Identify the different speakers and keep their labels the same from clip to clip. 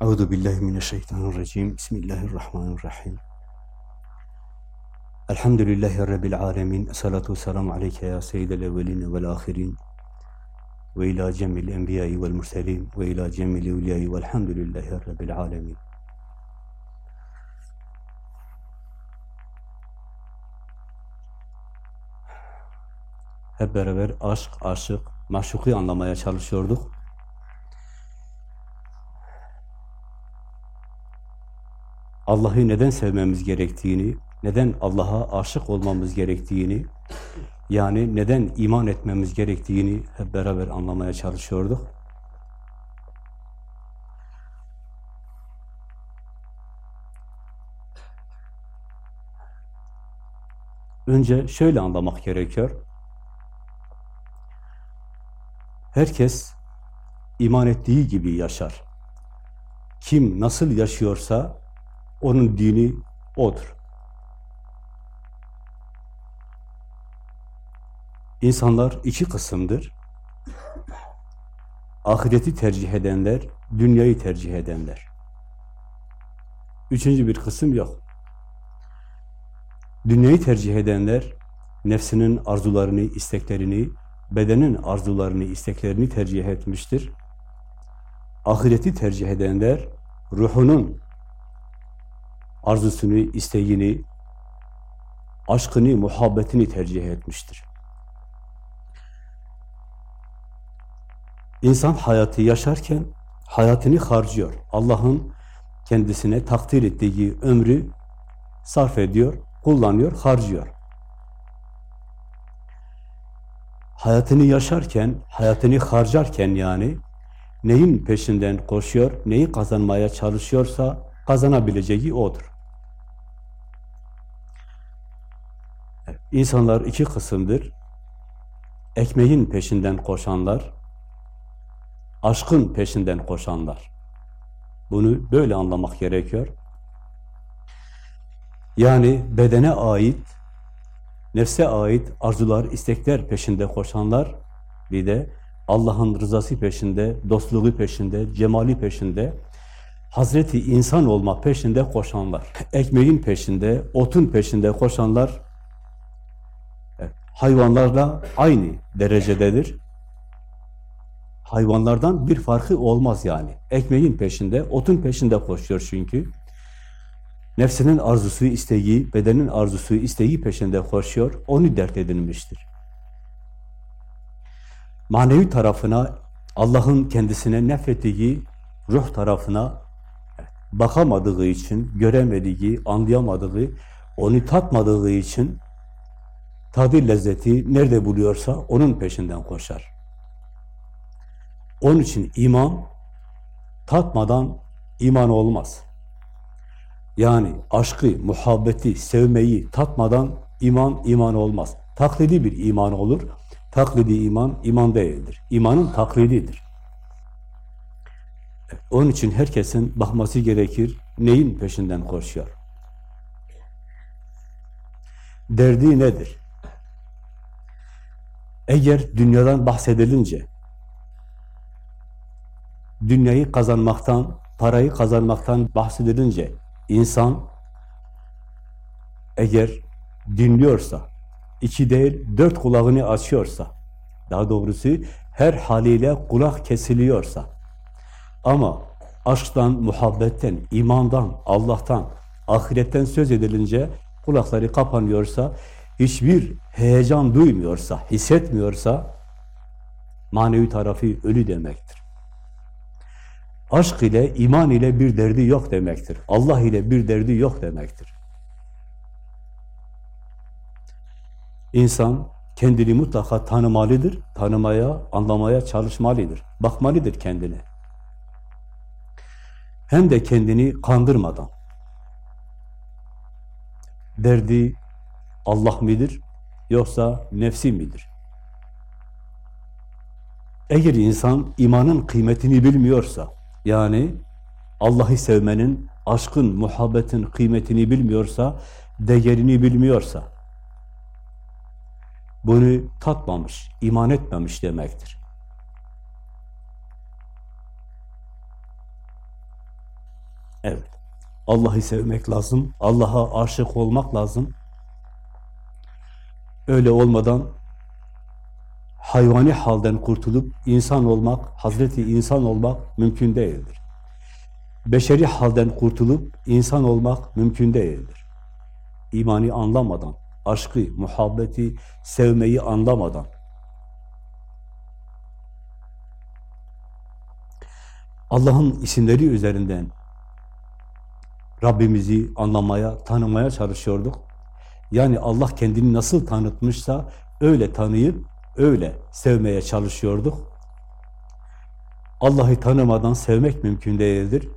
Speaker 1: Euzu billahi mineşşeytanirracim. Bismillahirrahmanirrahim. Elhamdülillahi rabbil alamin. Essalatu vesselamu aleyke ya seyyidel evvelin ve'l ahirin. Ve ila cemil enbiya'i ve'l murselin ve ila cemil evliya'i ve'lhamdülillahi rabbil alamin. Hep beraber aşk, aşık, maşuku anlamaya çalışıyorduk. Allah'ı neden sevmemiz gerektiğini, neden Allah'a aşık olmamız gerektiğini, yani neden iman etmemiz gerektiğini hep beraber anlamaya çalışıyorduk. Önce şöyle anlamak gerekiyor. Herkes iman ettiği gibi yaşar. Kim nasıl yaşıyorsa onun dini odur. İnsanlar iki kısımdır. Ahireti tercih edenler, dünyayı tercih edenler. Üçüncü bir kısım yok. Dünyayı tercih edenler, nefsinin arzularını, isteklerini, bedenin arzularını, isteklerini tercih etmiştir. Ahireti tercih edenler, ruhunun arzusunu, isteğini, aşkını, muhabbetini tercih etmiştir. İnsan hayatı yaşarken hayatını harcıyor. Allah'ın kendisine takdir ettiği ömrü sarf ediyor, kullanıyor, harcıyor. Hayatını yaşarken, hayatını harcarken yani neyin peşinden koşuyor, neyi kazanmaya çalışıyorsa kazanabileceği odur. İnsanlar iki kısımdır. Ekmeğin peşinden koşanlar, aşkın peşinden koşanlar. Bunu böyle anlamak gerekiyor. Yani bedene ait, nefse ait arzular, istekler peşinde koşanlar, bir de Allah'ın rızası peşinde, dostluğu peşinde, cemali peşinde, Hazreti insan olma peşinde koşanlar, ekmeğin peşinde, otun peşinde koşanlar, hayvanlarla aynı derecededir. Hayvanlardan bir farkı olmaz yani. Ekmeğin peşinde, otun peşinde koşuyor çünkü. Nefsinin arzusu, isteği, bedenin arzusu, isteği peşinde koşuyor. Onu dert edinmiştir. Manevi tarafına, Allah'ın kendisine nefrettiği ruh tarafına bakamadığı için, göremediği, anlayamadığı, onu tatmadığı için tadı lezzeti nerede buluyorsa onun peşinden koşar. Onun için iman tatmadan iman olmaz. Yani aşkı, muhabbeti, sevmeyi tatmadan iman iman olmaz. Taklidi bir iman olur. Taklidi iman iman değildir. İmanın taklididir. Onun için herkesin bakması gerekir. Neyin peşinden koşuyor? Derdi nedir? Eğer dünyadan bahsedilince, dünyayı kazanmaktan, parayı kazanmaktan bahsedilince insan eğer dinliyorsa, iki değil dört kulağını açıyorsa, daha doğrusu her haliyle kulak kesiliyorsa ama aşktan, muhabbetten, imandan, Allah'tan, ahiretten söz edilince kulakları kapanıyorsa, hiçbir heyecan duymuyorsa, hissetmiyorsa manevi tarafı ölü demektir. Aşk ile, iman ile bir derdi yok demektir. Allah ile bir derdi yok demektir. İnsan kendini mutlaka tanımalıdır, tanımaya, anlamaya çalışmalıdır, bakmalıdır kendine. Hem de kendini kandırmadan. Derdi Allah midir, yoksa nefsi midir? Eğer insan imanın kıymetini bilmiyorsa, yani Allah'ı sevmenin, aşkın, muhabbetin kıymetini bilmiyorsa, değerini bilmiyorsa, bunu tatmamış, iman etmemiş demektir. Evet. Allah'ı sevmek lazım. Allah'a aşık olmak lazım. Öyle olmadan hayvani halden kurtulup insan olmak, Hazreti insan olmak mümkün değildir. Beşeri halden kurtulup insan olmak mümkün değildir. İmani anlamadan, aşkı, muhabbeti, sevmeyi anlamadan, Allah'ın isimleri üzerinden Rabbimizi anlamaya, tanımaya çalışıyorduk. Yani Allah kendini nasıl tanıtmışsa öyle tanıyıp öyle sevmeye çalışıyorduk. Allah'ı tanımadan sevmek mümkün değildir.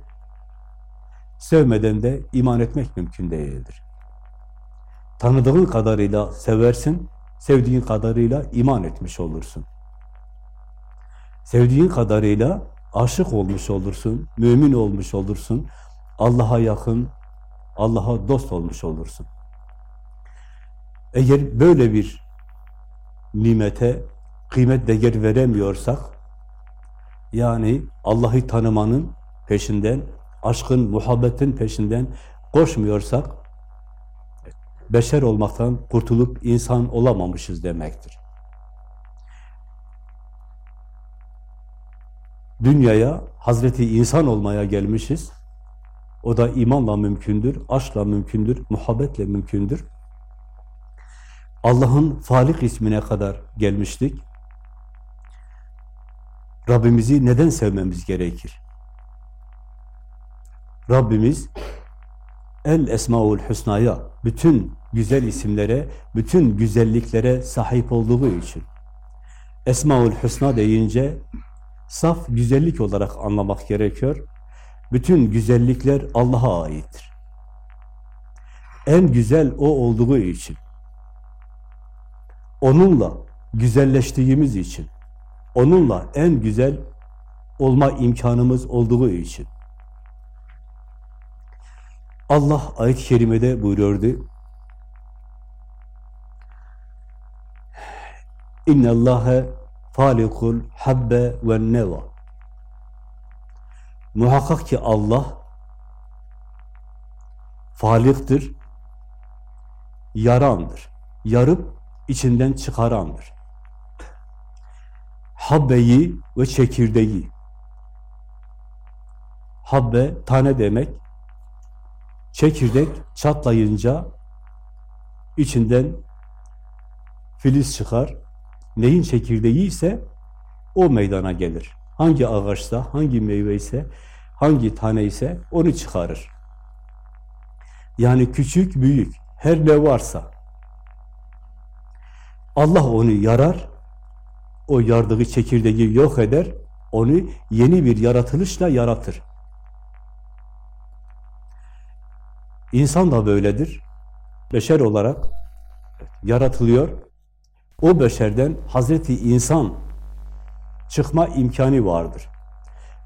Speaker 1: Sevmeden de iman etmek mümkün değildir. Tanıdığın kadarıyla seversin, sevdiğin kadarıyla iman etmiş olursun. Sevdiğin kadarıyla aşık olmuş olursun, mümin olmuş olursun, Allah'a yakın, Allah'a dost olmuş olursun. Eğer böyle bir nimete kıymet değer veremiyorsak, yani Allah'ı tanımanın peşinden, aşkın, muhabbetin peşinden koşmuyorsak, beşer olmaktan kurtulup insan olamamışız demektir. Dünyaya Hazreti insan olmaya gelmişiz. O da imanla mümkündür, aşkla mümkündür, muhabbetle mümkündür. Allah'ın Falik ismine kadar gelmiştik. Rabbimizi neden sevmemiz gerekir? Rabbimiz El Esmaül Hüsna'ya, bütün güzel isimlere, bütün güzelliklere sahip olduğu için. Esmaül Hüsna deyince saf güzellik olarak anlamak gerekiyor. Bütün güzellikler Allah'a aittir. En güzel O olduğu için. Onunla güzelleştiğimiz için. Onunla en güzel olma imkanımız olduğu için. Allah ayet-i kerimede buyuruyordu. İnne Allahe falikul habbe ve neva. Muhakkak ki Allah faliktir, yarandır. Yarıp içinden çıkarandır. Habbeyi ve çekirdeği. Habbe tane demek. Çekirdek çatlayınca içinden filiz çıkar. Neyin çekirdeği ise o meydana gelir. Hangi ağaçsa, hangi meyve ise, hangi tane ise onu çıkarır. Yani küçük, büyük, her ne varsa Allah onu yarar, o yardığı çekirdeği yok eder, onu yeni bir yaratılışla yaratır. İnsan da böyledir. Beşer olarak yaratılıyor. O beşerden Hazreti insan çıkma imkanı vardır.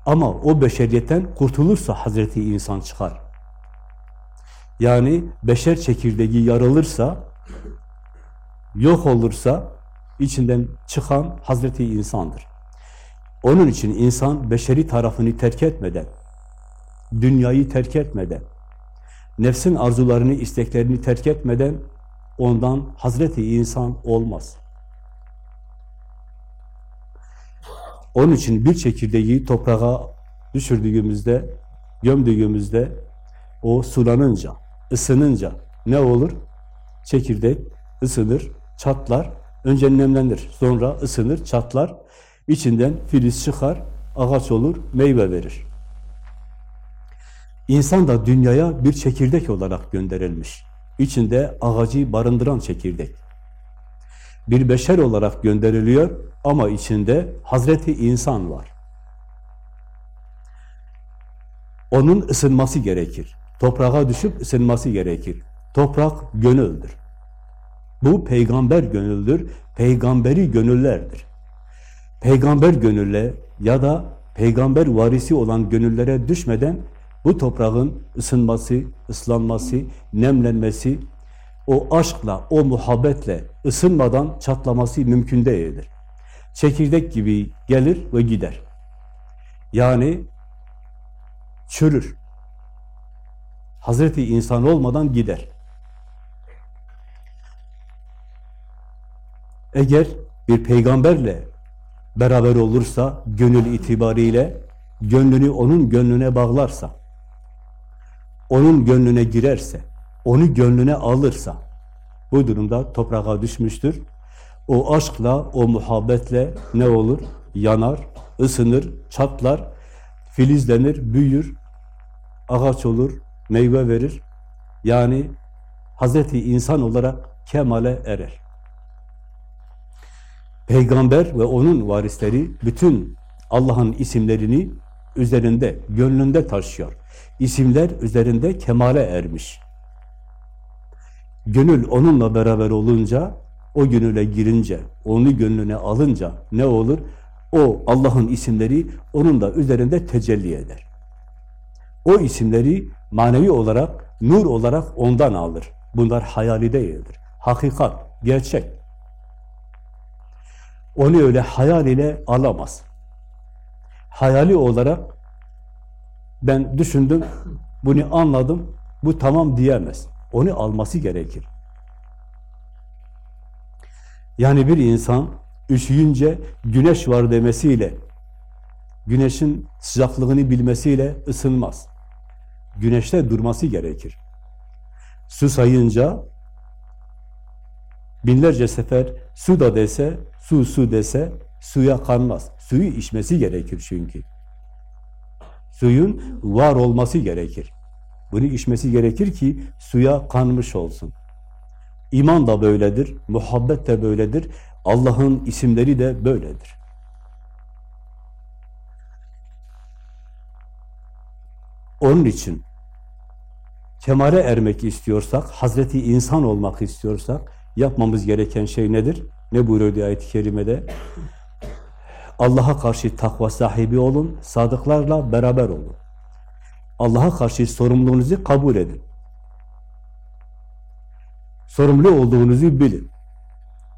Speaker 1: Ama o beşeriyetten kurtulursa Hazreti insan çıkar. Yani beşer çekirdeği yarılırsa, yok olursa içinden çıkan Hazreti insandır. Onun için insan beşeri tarafını terk etmeden, dünyayı terk etmeden, nefsin arzularını, isteklerini terk etmeden ondan Hazreti insan olmaz. Onun için bir çekirdeği toprağa düşürdüğümüzde, gömdüğümüzde o sulanınca, ısınınca ne olur? Çekirdek ısınır, çatlar, önce nemlenir, sonra ısınır, çatlar, içinden filiz çıkar, ağaç olur, meyve verir. İnsan da dünyaya bir çekirdek olarak gönderilmiş. İçinde ağacı barındıran çekirdek. Bir beşer olarak gönderiliyor ama içinde Hazreti insan var. Onun ısınması gerekir. Toprağa düşüp ısınması gerekir. Toprak gönüldür. Bu peygamber gönüldür, peygamberi gönüllerdir. Peygamber gönülle ya da peygamber varisi olan gönüllere düşmeden bu toprağın ısınması, ıslanması, nemlenmesi, o aşkla, o muhabbetle ısınmadan çatlaması mümkün değildir. Çekirdek gibi gelir ve gider. Yani çürür. Hazreti insan olmadan gider. Eğer bir peygamberle beraber olursa, gönül itibariyle, gönlünü onun gönlüne bağlarsa, onun gönlüne girerse, onu gönlüne alırsa, bu durumda toprağa düşmüştür. O aşkla, o muhabbetle ne olur? Yanar, ısınır, çatlar, filizlenir, büyür, ağaç olur, meyve verir. Yani Hazreti insan olarak kemale erer. Peygamber ve onun varisleri bütün Allah'ın isimlerini üzerinde, gönlünde taşıyor. İsimler üzerinde kemale ermiş. Gönül onunla beraber olunca, o gönüle girince, onu gönlüne alınca ne olur? O Allah'ın isimleri onun da üzerinde tecelli eder. O isimleri manevi olarak, nur olarak ondan alır. Bunlar hayali değildir. Hakikat, gerçek. Onu öyle hayal ile alamaz. Hayali olarak ben düşündüm, bunu anladım, bu tamam diyemez. Onu alması gerekir. Yani bir insan üşüyünce güneş var demesiyle, güneşin sıcaklığını bilmesiyle ısınmaz. Güneşte durması gerekir. Su sayınca binlerce sefer su da dese, su su dese suya kanmaz. Suyu içmesi gerekir çünkü. Suyun var olması gerekir. Bunu içmesi gerekir ki suya kanmış olsun. İman da böyledir, muhabbet de böyledir, Allah'ın isimleri de böyledir. Onun için kemale ermek istiyorsak, Hazreti insan olmak istiyorsak yapmamız gereken şey nedir? Ne buyuruyor ayet-i kerimede? Allah'a karşı takva sahibi olun, sadıklarla beraber olun. Allah'a karşı sorumluluğunuzu kabul edin. Sorumlu olduğunuzu bilin.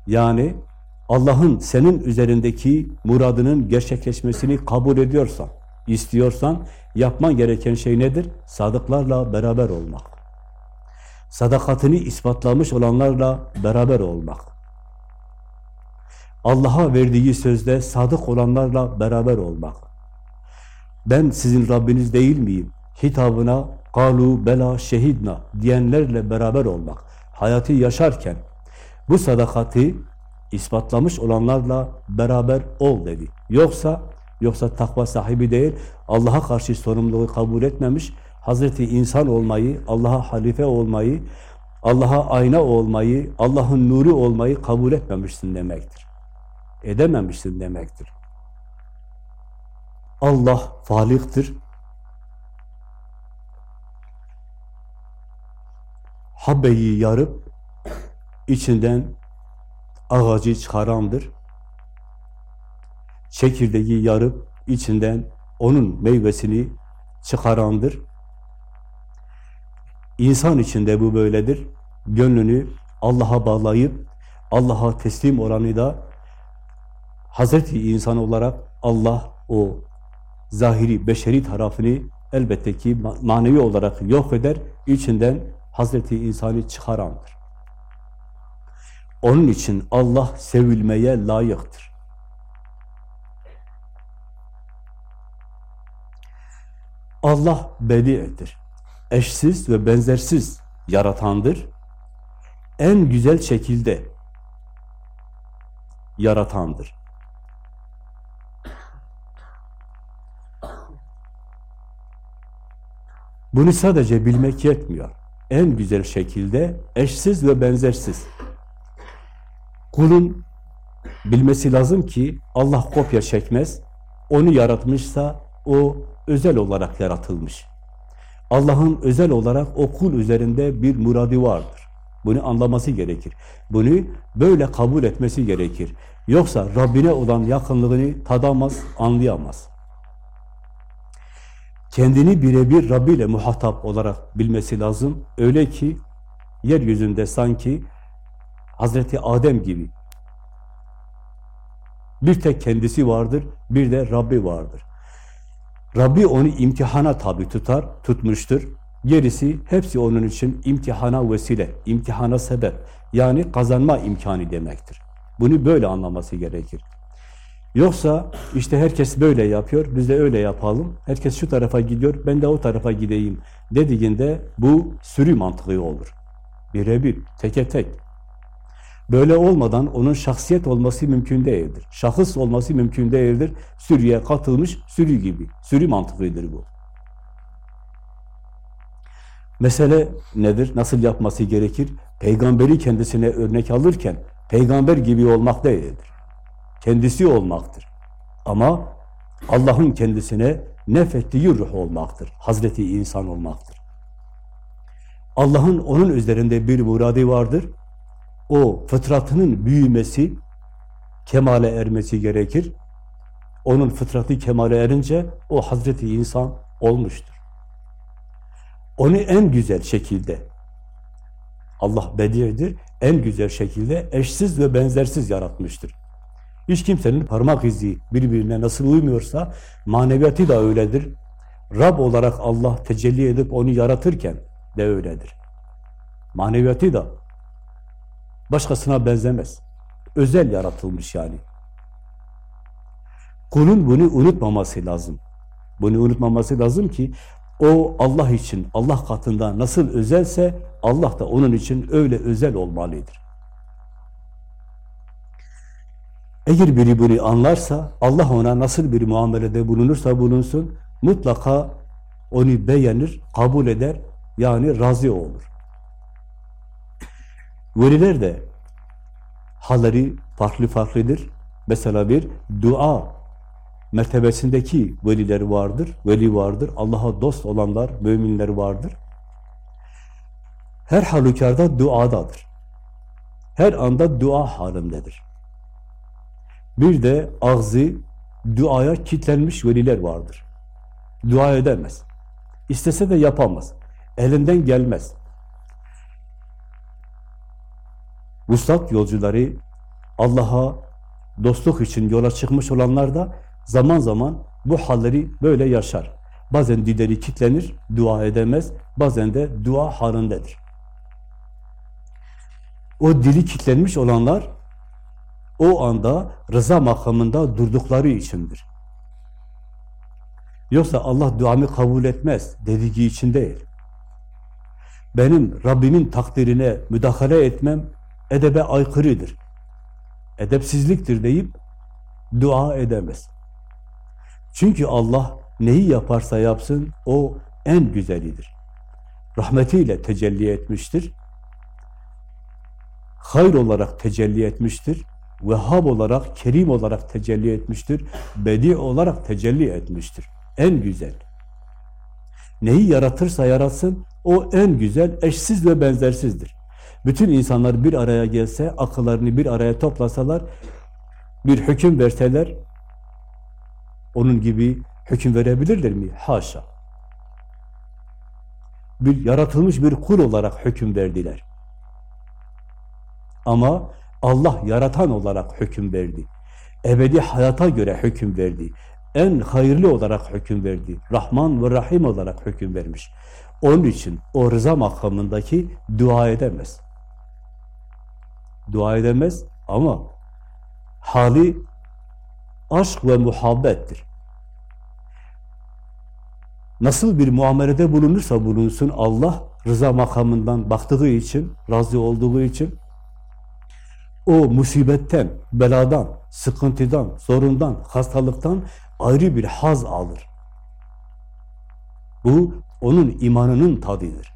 Speaker 1: Yani Allah'ın senin üzerindeki muradının gerçekleşmesini kabul ediyorsan, istiyorsan yapman gereken şey nedir? Sadıklarla beraber olmak. Sadakatini ispatlamış olanlarla beraber olmak. Allah'a verdiği sözde sadık olanlarla beraber olmak. Ben sizin Rabbiniz değil miyim? Hitabına kalu bela şehidna diyenlerle beraber olmak. Hayatı yaşarken bu sadakati ispatlamış olanlarla beraber ol dedi. Yoksa yoksa takva sahibi değil, Allah'a karşı sorumluluğu kabul etmemiş, Hazreti insan olmayı, Allah'a halife olmayı, Allah'a ayna olmayı, Allah'ın nuru olmayı kabul etmemişsin demektir. Edememişsin demektir. Allah faliktir. Habbeyi yarıp içinden ağacı çıkarandır. Çekirdeği yarıp içinden onun meyvesini çıkarandır. İnsan içinde bu böyledir. Gönlünü Allah'a bağlayıp Allah'a teslim olanı da Hazreti insan olarak Allah o zahiri, beşeri tarafını elbette ki manevi olarak yok eder. İçinden Hazreti insanı çıkarandır. Onun için Allah sevilmeye layıktır. Allah bedi'dir. Eşsiz ve benzersiz yaratandır. En güzel şekilde yaratandır. Bunu sadece bilmek yetmiyor. En güzel şekilde eşsiz ve benzersiz. Kulun bilmesi lazım ki Allah kopya çekmez. Onu yaratmışsa o özel olarak yaratılmış. Allah'ın özel olarak o kul üzerinde bir muradi vardır. Bunu anlaması gerekir. Bunu böyle kabul etmesi gerekir. Yoksa Rabbine olan yakınlığını tadamaz, anlayamaz. Kendini birebir Rabbi ile muhatap olarak bilmesi lazım. Öyle ki yeryüzünde sanki Hazreti Adem gibi bir tek kendisi vardır, bir de Rabbi vardır. Rabbi onu imtihana tabi tutar, tutmuştur. Gerisi hepsi onun için imtihana vesile, imtihana sebep. Yani kazanma imkanı demektir. Bunu böyle anlaması gerekir. Yoksa işte herkes böyle yapıyor, biz de öyle yapalım. Herkes şu tarafa gidiyor, ben de o tarafa gideyim dediğinde bu sürü mantığı olur. Birebir, teke tek. Böyle olmadan onun şahsiyet olması mümkün değildir. Şahıs olması mümkün değildir. Sürüye katılmış sürü gibi. Sürü mantığıdır bu. Mesele nedir? Nasıl yapması gerekir? Peygamberi kendisine örnek alırken peygamber gibi olmak değildir. Kendisi olmaktır. Ama Allah'ın kendisine nefettiği ruh olmaktır. Hazreti insan olmaktır. Allah'ın onun üzerinde bir muradı vardır. O fıtratının büyümesi, kemale ermesi gerekir. Onun fıtratı kemale erince o Hazreti insan olmuştur. Onu en güzel şekilde Allah bedi'dir, en güzel şekilde eşsiz ve benzersiz yaratmıştır. Hiç kimsenin parmak izi birbirine nasıl uymuyorsa maneviyatı da öyledir. Rab olarak Allah tecelli edip onu yaratırken de öyledir. Maneviyatı da başkasına benzemez. Özel yaratılmış yani. Kulun bunu unutmaması lazım. Bunu unutmaması lazım ki o Allah için, Allah katında nasıl özelse Allah da onun için öyle özel olmalıdır. Eğer biri bunu anlarsa, Allah ona nasıl bir muamelede bulunursa bulunsun, mutlaka onu beğenir, kabul eder, yani razı olur. Veliler de halleri farklı farklıdır. Mesela bir dua mertebesindeki veliler vardır, veli vardır, Allah'a dost olanlar, müminler vardır. Her halükarda duadadır. Her anda dua halindedir. Bir de ağzı duaya kilitlenmiş veliler vardır. Dua edemez. İstese de yapamaz. Elinden gelmez. Vuslat yolcuları Allah'a dostluk için yola çıkmış olanlar da zaman zaman bu halleri böyle yaşar. Bazen dilleri kitlenir, dua edemez. Bazen de dua halindedir. O dili kitlenmiş olanlar o anda rıza makamında durdukları içindir. Yoksa Allah duamı kabul etmez dediği için değil. Benim Rabbimin takdirine müdahale etmem edebe aykırıdır. Edepsizliktir deyip dua edemez. Çünkü Allah neyi yaparsa yapsın o en güzelidir. Rahmetiyle tecelli etmiştir. Hayır olarak tecelli etmiştir. Vehhab olarak, Kerim olarak tecelli etmiştir. Bedi olarak tecelli etmiştir. En güzel. Neyi yaratırsa yaratsın, o en güzel, eşsiz ve benzersizdir. Bütün insanlar bir araya gelse, akıllarını bir araya toplasalar, bir hüküm verseler, onun gibi hüküm verebilirler mi? Haşa. Bir yaratılmış bir kul olarak hüküm verdiler. Ama Allah yaratan olarak hüküm verdi. Ebedi hayata göre hüküm verdi. En hayırlı olarak hüküm verdi. Rahman ve Rahim olarak hüküm vermiş. Onun için o rıza makamındaki dua edemez. Dua edemez ama hali aşk ve muhabbettir. Nasıl bir muamelede bulunursa bulunsun Allah rıza makamından baktığı için, razı olduğu için o musibetten, beladan, sıkıntıdan, sorundan, hastalıktan ayrı bir haz alır. Bu onun imanının tadıdır.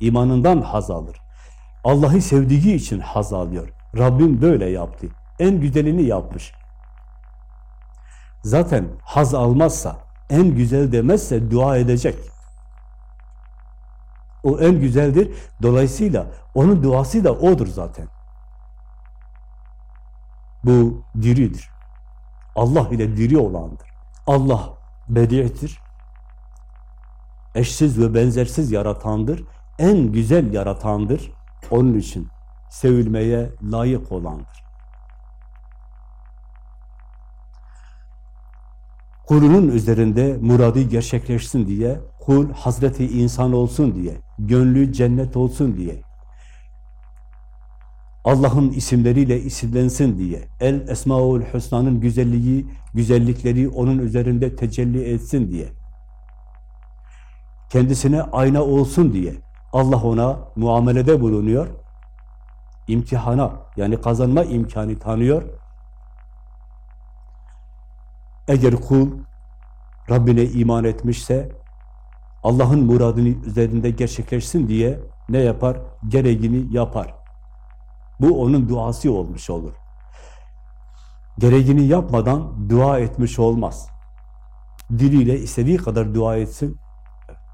Speaker 1: İmanından haz alır. Allah'ı sevdiği için haz alıyor. Rabbim böyle yaptı. En güzelini yapmış. Zaten haz almazsa, en güzel demezse dua edecek. O en güzeldir. Dolayısıyla onun duası da odur zaten. Bu diridir. Allah ile diri olandır. Allah bedi'tir. Eşsiz ve benzersiz yaratandır. En güzel yaratandır. Onun için sevilmeye layık olandır. Kulunun üzerinde muradı gerçekleşsin diye kul Hazreti insan olsun diye, gönlü cennet olsun diye, Allah'ın isimleriyle isimlensin diye, El Esmaül Hüsna'nın güzelliği, güzellikleri onun üzerinde tecelli etsin diye, kendisine ayna olsun diye Allah ona muamelede bulunuyor, imtihana yani kazanma imkanı tanıyor. Eğer kul Rabbine iman etmişse Allah'ın muradını üzerinde gerçekleşsin diye ne yapar? Gereğini yapar. Bu onun duası olmuş olur. Gereğini yapmadan dua etmiş olmaz. Diliyle istediği kadar dua etsin.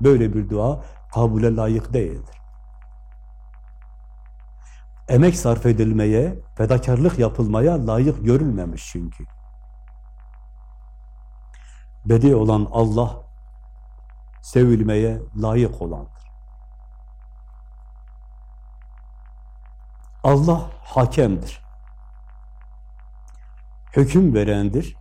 Speaker 1: Böyle bir dua kabule layık değildir. Emek sarf edilmeye, fedakarlık yapılmaya layık görülmemiş çünkü. Bedi olan Allah, sevilmeye layık olandır. Allah hakemdir. Hüküm verendir.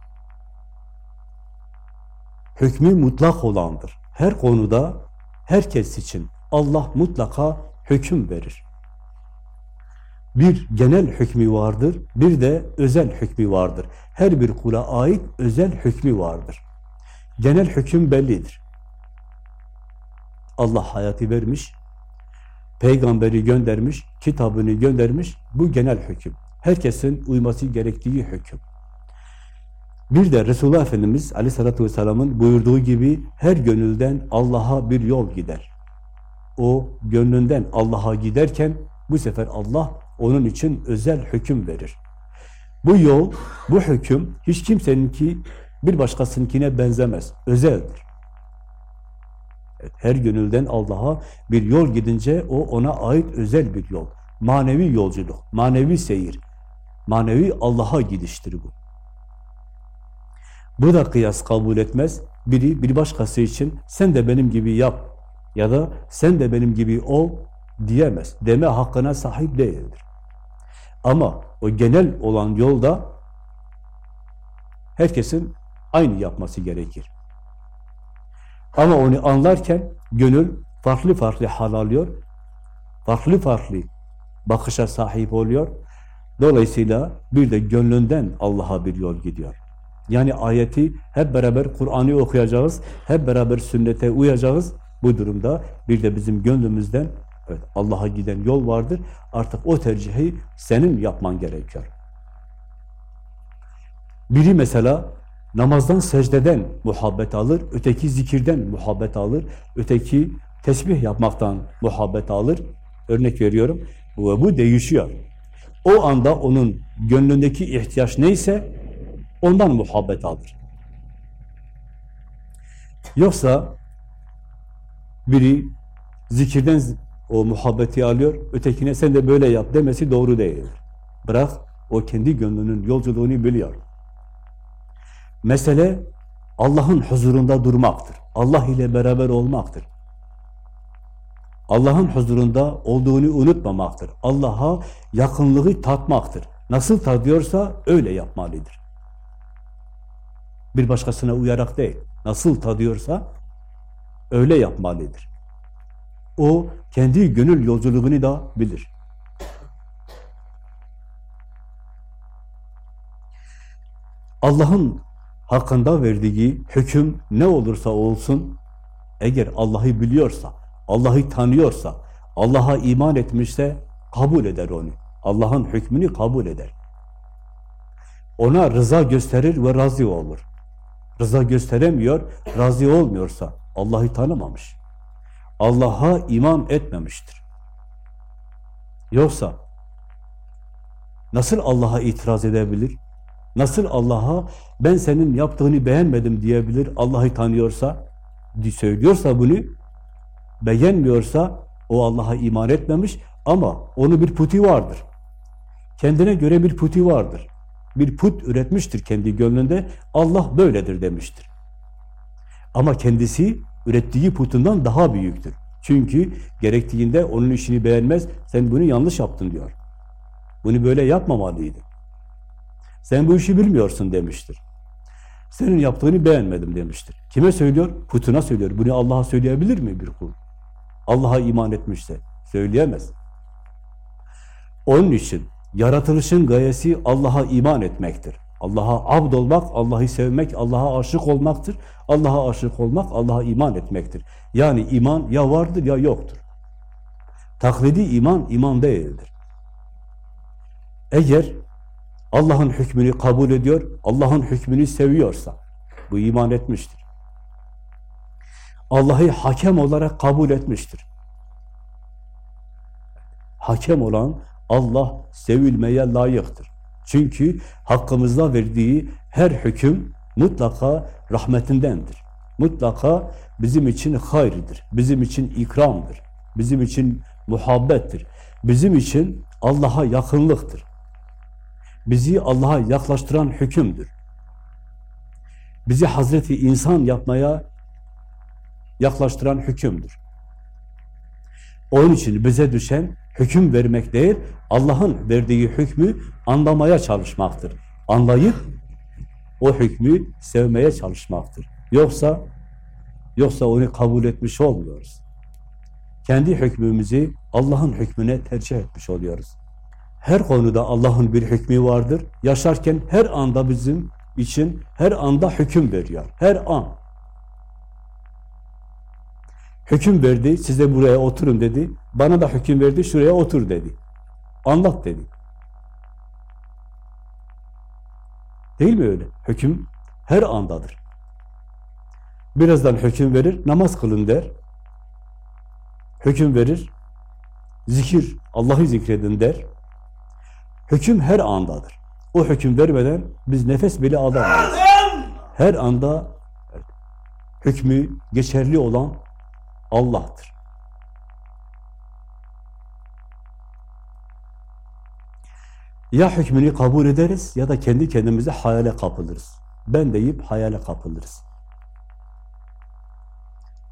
Speaker 1: Hükmü mutlak olandır. Her konuda herkes için Allah mutlaka hüküm verir. Bir genel hükmü vardır, bir de özel hükmü vardır. Her bir kula ait özel hükmü vardır. Genel hüküm bellidir. Allah hayatı vermiş, peygamberi göndermiş, kitabını göndermiş, bu genel hüküm. Herkesin uyması gerektiği hüküm. Bir de Resulullah Efendimiz Aleyhisselatü Vesselam'ın buyurduğu gibi her gönülden Allah'a bir yol gider. O gönlünden Allah'a giderken bu sefer Allah onun için özel hüküm verir. Bu yol, bu hüküm hiç kimseninki bir başkasınkine benzemez, özeldir. Her gönülden Allah'a bir yol gidince o ona ait özel bir yol. Manevi yolculuk, manevi seyir, manevi Allah'a gidiştir bu. Bu da kıyas kabul etmez. Biri bir başkası için sen de benim gibi yap ya da sen de benim gibi ol diyemez. Deme hakkına sahip değildir. Ama o genel olan yolda herkesin aynı yapması gerekir. Ama onu anlarken gönül farklı farklı hal alıyor. Farklı farklı bakışa sahip oluyor. Dolayısıyla bir de gönlünden Allah'a bir yol gidiyor. Yani ayeti hep beraber Kur'an'ı okuyacağız, hep beraber sünnete uyacağız. Bu durumda bir de bizim gönlümüzden evet, Allah'a giden yol vardır. Artık o tercihi senin yapman gerekiyor. Biri mesela namazdan, secdeden muhabbet alır, öteki zikirden muhabbet alır, öteki tesbih yapmaktan muhabbet alır. Örnek veriyorum. Bu, bu değişiyor. O anda onun gönlündeki ihtiyaç neyse ondan muhabbet alır. Yoksa biri zikirden o muhabbeti alıyor, ötekine sen de böyle yap demesi doğru değildir. Bırak, o kendi gönlünün yolculuğunu biliyor. Mesele Allah'ın huzurunda durmaktır. Allah ile beraber olmaktır. Allah'ın huzurunda olduğunu unutmamaktır. Allah'a yakınlığı tatmaktır. Nasıl tadıyorsa öyle yapmalıdır. Bir başkasına uyarak değil. Nasıl tadıyorsa öyle yapmalıdır. O kendi gönül yolculuğunu da bilir. Allah'ın hakkında verdiği hüküm ne olursa olsun, eğer Allah'ı biliyorsa, Allah'ı tanıyorsa, Allah'a iman etmişse kabul eder onu. Allah'ın hükmünü kabul eder. Ona rıza gösterir ve razı olur. Rıza gösteremiyor, razı olmuyorsa Allah'ı tanımamış. Allah'a iman etmemiştir. Yoksa nasıl Allah'a itiraz edebilir? Nasıl Allah'a ben senin yaptığını beğenmedim diyebilir Allah'ı tanıyorsa, söylüyorsa bunu, beğenmiyorsa o Allah'a iman etmemiş ama onun bir puti vardır. Kendine göre bir puti vardır. Bir put üretmiştir kendi gönlünde. Allah böyledir demiştir. Ama kendisi ürettiği putundan daha büyüktür. Çünkü gerektiğinde onun işini beğenmez. Sen bunu yanlış yaptın diyor. Bunu böyle yapmamalıydın. Sen bu işi bilmiyorsun demiştir. Senin yaptığını beğenmedim demiştir. Kime söylüyor? Putuna söylüyor. Bunu Allah'a söyleyebilir mi bir kul? Allah'a iman etmişse. Söyleyemez. Onun için yaratılışın gayesi Allah'a iman etmektir. Allah'a abd olmak, Allah'ı sevmek, Allah'a aşık olmaktır. Allah'a aşık olmak, Allah'a iman etmektir. Yani iman ya vardır ya yoktur. Taklidi iman, iman değildir. Eğer Allah'ın hükmünü kabul ediyor, Allah'ın hükmünü seviyorsa, bu iman etmiştir. Allah'ı hakem olarak kabul etmiştir. Hakem olan Allah sevilmeye layıktır. Çünkü hakkımızda verdiği her hüküm mutlaka rahmetindendir. Mutlaka bizim için hayırdır, bizim için ikramdır, bizim için muhabbettir, bizim için Allah'a yakınlıktır. Bizi Allah'a yaklaştıran hükümdür. Bizi Hazreti insan yapmaya yaklaştıran hükümdür. Onun için bize düşen hüküm vermek değil, Allah'ın verdiği hükmü anlamaya çalışmaktır. Anlayıp o hükmü sevmeye çalışmaktır. Yoksa yoksa onu kabul etmiş olmuyoruz. Kendi hükmümüzü Allah'ın hükmüne tercih etmiş oluyoruz. Her konuda Allah'ın bir hükmü vardır. Yaşarken her anda bizim için her anda hüküm veriyor. Her an. Hüküm verdi, size buraya oturun dedi. Bana da hüküm verdi, şuraya otur dedi. Anlat dedi. Değil mi öyle? Hüküm her andadır. Birazdan hüküm verir, namaz kılın der. Hüküm verir, zikir, Allah'ı zikredin der. Hüküm her andadır. O hüküm vermeden biz nefes bile alamayız. Her anda hükmü geçerli olan Allah'tır. Ya hükmünü kabul ederiz ya da kendi kendimize hayale kapılırız. Ben deyip hayale kapılırız.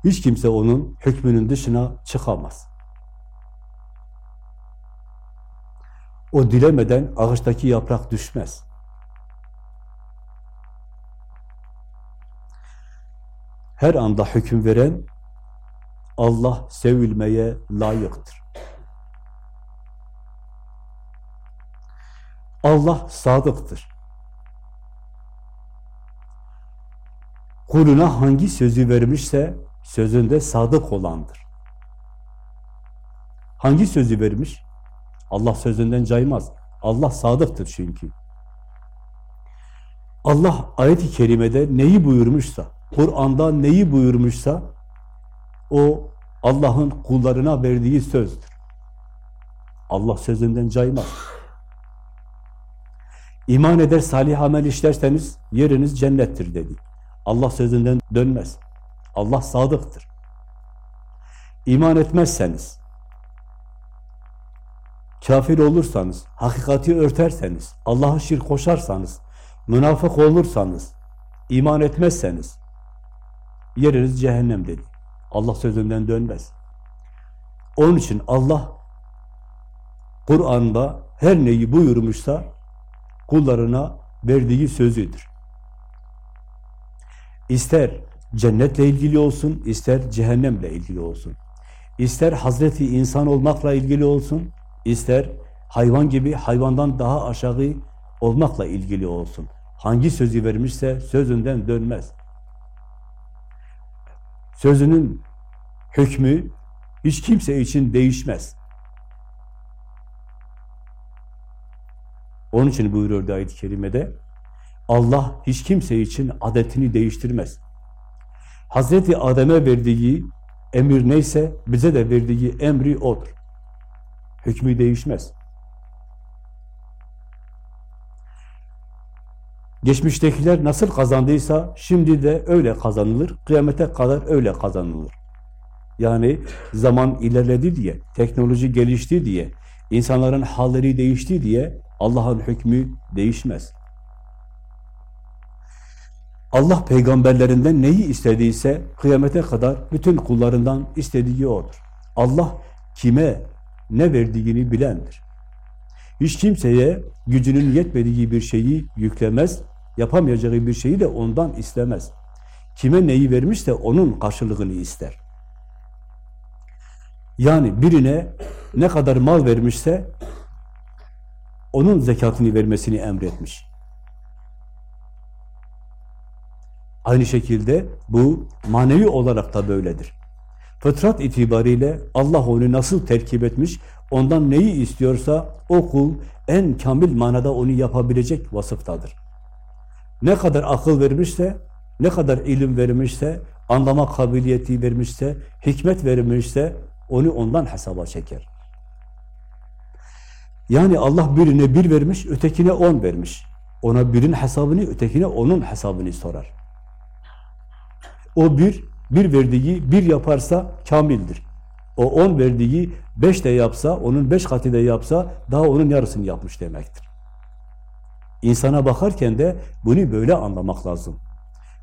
Speaker 1: Hiç kimse onun hükmünün dışına çıkamaz. O dilemeden ağaçtaki yaprak düşmez. Her anda hüküm veren Allah sevilmeye layıktır. Allah sadıktır. Kuluna hangi sözü vermişse sözünde sadık olandır. Hangi sözü vermiş? Allah sözünden caymaz. Allah sadıktır çünkü. Allah ayet-i kerimede neyi buyurmuşsa, Kur'an'da neyi buyurmuşsa o Allah'ın kullarına verdiği sözdür. Allah sözünden caymaz. İman eder, salih amel işlerseniz yeriniz cennettir dedi. Allah sözünden dönmez. Allah sadıktır. İman etmezseniz, kafir olursanız, hakikati örterseniz, Allah'a şirk koşarsanız, münafık olursanız, iman etmezseniz, yeriniz cehennem dedi. Allah sözünden dönmez. Onun için Allah Kur'an'da her neyi buyurmuşsa kullarına verdiği sözüdür. İster cennetle ilgili olsun, ister cehennemle ilgili olsun. İster Hazreti insan olmakla ilgili olsun, ister hayvan gibi hayvandan daha aşağı olmakla ilgili olsun. Hangi sözü vermişse sözünden dönmez. Sözünün hükmü hiç kimse için değişmez. Onun için buyuruyor ayet-i kerimede, Allah hiç kimse için adetini değiştirmez. Hazreti Adem'e verdiği emir neyse bize de verdiği emri odur. Hükmü değişmez. Geçmiştekiler nasıl kazandıysa şimdi de öyle kazanılır. Kıyamete kadar öyle kazanılır. Yani zaman ilerledi diye, teknoloji gelişti diye, insanların halleri değişti diye Allah'ın hükmü değişmez. Allah peygamberlerinden neyi istediyse kıyamete kadar bütün kullarından istediği odur. Allah kime ne verdiğini bilendir. Hiç kimseye gücünün yetmediği bir şeyi yüklemez, yapamayacağı bir şeyi de ondan istemez. Kime neyi vermişse onun karşılığını ister. Yani birine ne kadar mal vermişse onun zekatını vermesini emretmiş. Aynı şekilde bu manevi olarak da böyledir. Fıtrat itibariyle Allah onu nasıl terkip etmiş, ondan neyi istiyorsa o kul en kamil manada onu yapabilecek vasıftadır. Ne kadar akıl vermişse, ne kadar ilim vermişse, anlama kabiliyeti vermişse, hikmet vermişse onu ondan hesaba çeker. Yani Allah birine bir vermiş, ötekine on vermiş. Ona birin hesabını, ötekine onun hesabını sorar. O bir, bir verdiği bir yaparsa kamildir. O on verdiği beş de yapsa, onun beş katı da yapsa daha onun yarısını yapmış demektir. İnsana bakarken de bunu böyle anlamak lazım.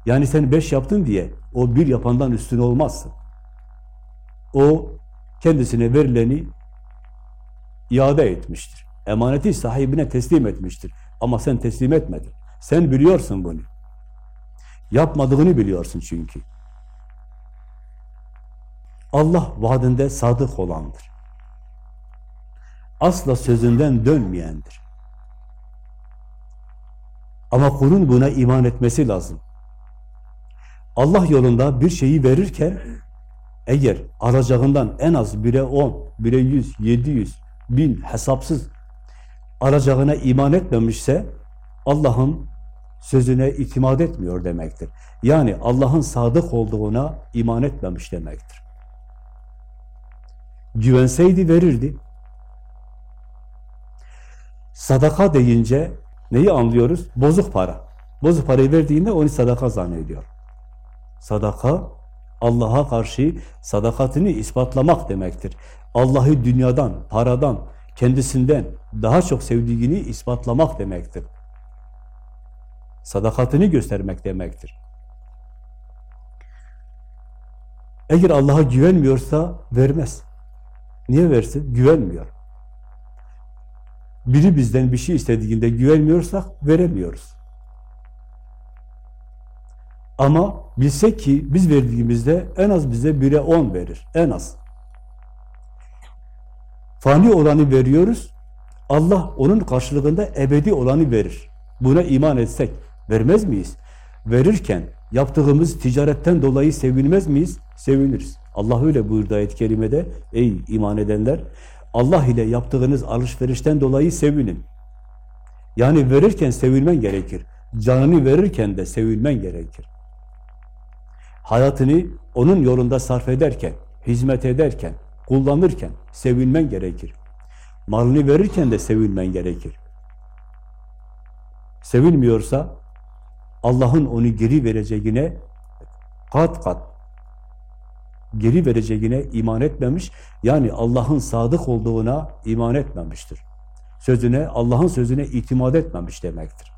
Speaker 1: Yani sen beş yaptın diye o bir yapandan üstün olmazsın. O kendisine verileni iade etmiştir. Emaneti sahibine teslim etmiştir. Ama sen teslim etmedin. Sen biliyorsun bunu. Yapmadığını biliyorsun çünkü. Allah vaadinde sadık olandır. Asla sözünden dönmeyendir. Ama kulun buna iman etmesi lazım. Allah yolunda bir şeyi verirken eğer alacağından en az bire on, bire yüz, yedi yüz, bin hesapsız alacağına iman etmemişse Allah'ın sözüne itimat etmiyor demektir. Yani Allah'ın sadık olduğuna iman etmemiş demektir. Güvenseydi verirdi. Sadaka deyince neyi anlıyoruz? Bozuk para. Bozuk parayı verdiğinde onu sadaka zannediyor. Sadaka, Allah'a karşı sadakatini ispatlamak demektir. Allah'ı dünyadan, paradan, kendisinden daha çok sevdiğini ispatlamak demektir. Sadakatini göstermek demektir. Eğer Allah'a güvenmiyorsa vermez. Niye versin? Güvenmiyor. Biri bizden bir şey istediğinde güvenmiyorsak veremiyoruz. Ama bilsek ki biz verdiğimizde en az bize bire on verir. En az. Fani olanı veriyoruz. Allah onun karşılığında ebedi olanı verir. Buna iman etsek vermez miyiz? Verirken yaptığımız ticaretten dolayı sevinmez miyiz? Seviniriz. Allah öyle buyurdu ayet-i kerimede. Ey iman edenler! Allah ile yaptığınız alışverişten dolayı sevinin. Yani verirken sevilmen gerekir. Canını verirken de sevilmen gerekir. Hayatını onun yolunda sarf ederken, hizmet ederken, kullanırken sevilmen gerekir. Malını verirken de sevilmen gerekir. Sevilmiyorsa Allah'ın onu geri vereceğine kat kat geri vereceğine iman etmemiş, yani Allah'ın sadık olduğuna iman etmemiştir. Sözüne, Allah'ın sözüne itimat etmemiş demektir.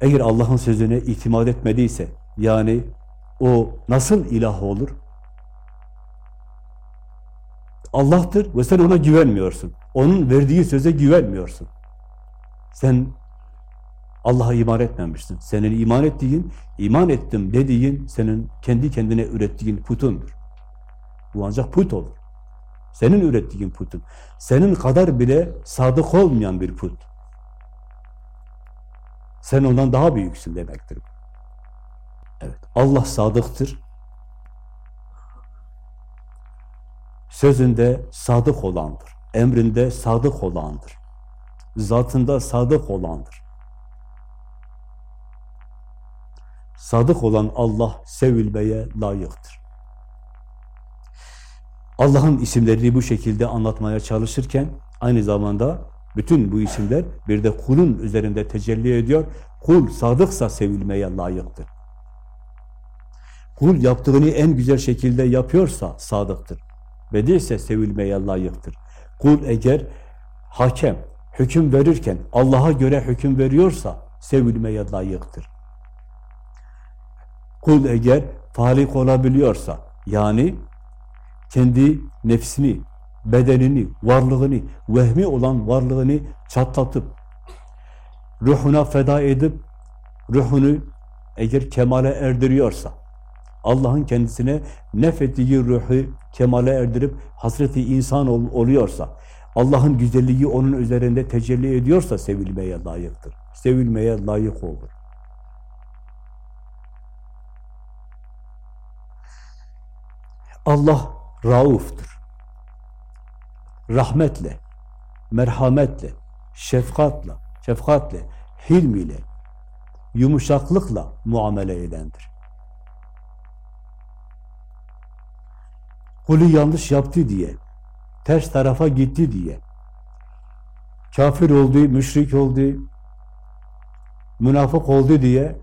Speaker 1: Eğer Allah'ın sözüne itimat etmediyse, yani o nasıl ilah olur? Allah'tır ve sen ona güvenmiyorsun. Onun verdiği söze güvenmiyorsun. Sen Allah'a iman etmemişsin. Senin iman ettiğin, iman ettim dediğin, senin kendi kendine ürettiğin putundur. Bu ancak put olur. Senin ürettiğin putun. Senin kadar bile sadık olmayan bir put. Sen ondan daha büyüksün demektir. Evet, Allah sadıktır. Sözünde sadık olandır. Emrinde sadık olandır. Zatında sadık olandır. Sadık olan Allah sevilmeye layıktır. Allah'ın isimlerini bu şekilde anlatmaya çalışırken aynı zamanda bütün bu isimler bir de kulun üzerinde tecelli ediyor. Kul sadıksa sevilmeye layıktır. Kul yaptığını en güzel şekilde yapıyorsa sadıktır. Ve değilse sevilmeye layıktır. Kul eğer hakem, hüküm verirken Allah'a göre hüküm veriyorsa sevilmeye layıktır. Kul eğer falik olabiliyorsa, yani kendi nefsini, bedenini, varlığını, vehmi olan varlığını çatlatıp, ruhuna feda edip, ruhunu eğer kemale erdiriyorsa, Allah'ın kendisine nefettiği ruhu kemale erdirip hasreti insan ol, oluyorsa, Allah'ın güzelliği onun üzerinde tecelli ediyorsa sevilmeye layıktır. Sevilmeye layık olur. Allah rauftur. Rahmetle, merhametle, şefkatle, şefkatle, hilm ile, yumuşaklıkla muamele edendir. Kulü yanlış yaptı diye, ters tarafa gitti diye, kafir oldu, müşrik oldu, münafık oldu diye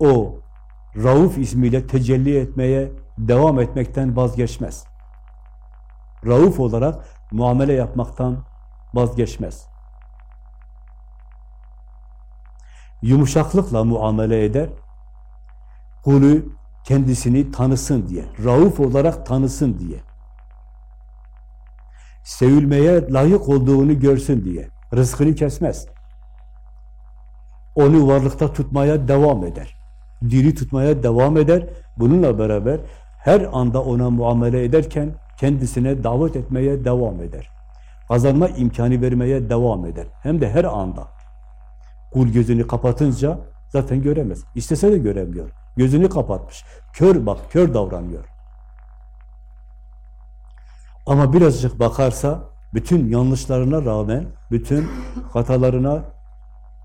Speaker 1: o Rauf ismiyle tecelli etmeye devam etmekten vazgeçmez. Rauf olarak muamele yapmaktan vazgeçmez. Yumuşaklıkla muamele eder. Kulü kendisini tanısın diye, rauf olarak tanısın diye. Sevilmeye layık olduğunu görsün diye. Rızkını kesmez. Onu varlıkta tutmaya devam eder. Diri tutmaya devam eder. Bununla beraber her anda ona muamele ederken kendisine davet etmeye devam eder. Kazanma imkanı vermeye devam eder. Hem de her anda. Kul gözünü kapatınca zaten göremez. İstese de göremiyor. Gözünü kapatmış. Kör bak, kör davranıyor. Ama birazcık bakarsa bütün yanlışlarına rağmen, bütün hatalarına,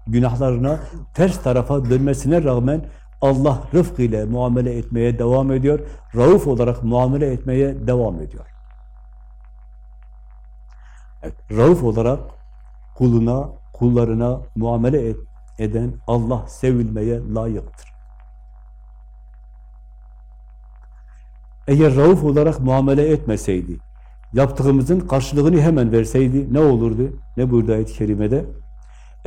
Speaker 1: günahlarına ters tarafa dönmesine rağmen Allah rıfkı ile muamele etmeye devam ediyor. Rauf olarak muamele etmeye devam ediyor. Evet, rauf olarak kuluna, kullarına muamele et, eden Allah sevilmeye layıktır. Eğer rauf olarak muamele etmeseydi, yaptığımızın karşılığını hemen verseydi ne olurdu? Ne buyurdu ayet-i kerimede?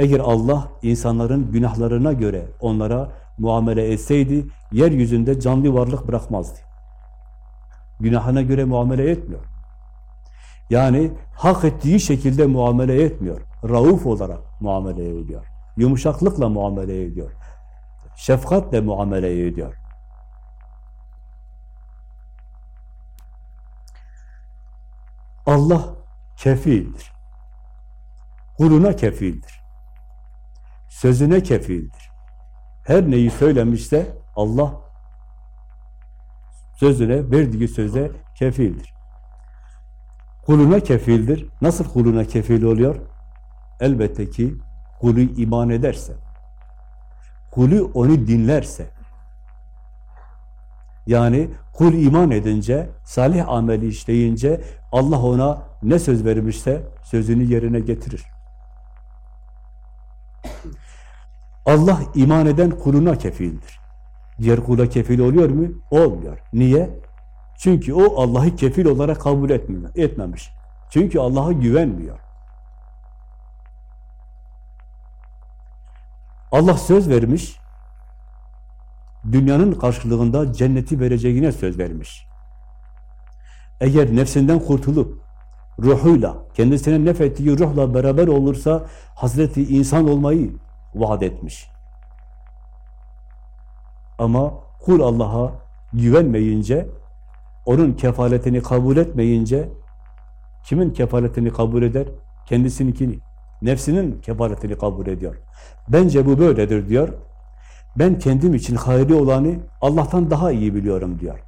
Speaker 1: Eğer Allah insanların günahlarına göre onlara muamele etseydi, yeryüzünde canlı varlık bırakmazdı. Günahına göre muamele etmiyor. Yani hak ettiği şekilde muamele etmiyor. Rauf olarak muamele ediyor. Yumuşaklıkla muamele ediyor. Şefkatle muamele ediyor. Allah kefildir. Kuluna kefildir. Sözüne kefildir. Her neyi söylemişse Allah sözüne, verdiği söze kefildir. Kuluna kefildir. Nasıl kuluna kefil oluyor? Elbette ki kulü iman ederse, kulü onu dinlerse, yani kul iman edince, salih ameli işleyince Allah ona ne söz vermişse sözünü yerine getirir. Allah iman eden kuluna kefildir. Diğer kula kefil oluyor mu? Olmuyor. Niye? Çünkü o Allah'ı kefil olarak kabul etmiyor, etmemiş. Çünkü Allah'a güvenmiyor. Allah söz vermiş, dünyanın karşılığında cenneti vereceğine söz vermiş. Eğer nefsinden kurtulup, ruhuyla, kendisine nefettiği ruhla beraber olursa, Hazreti insan olmayı vaat etmiş. Ama kul Allah'a güvenmeyince, onun kefaletini kabul etmeyince, kimin kefaletini kabul eder? Kendisininkini. Nefsinin kefaletini kabul ediyor. Bence bu böyledir diyor. Ben kendim için hayırlı olanı Allah'tan daha iyi biliyorum diyor.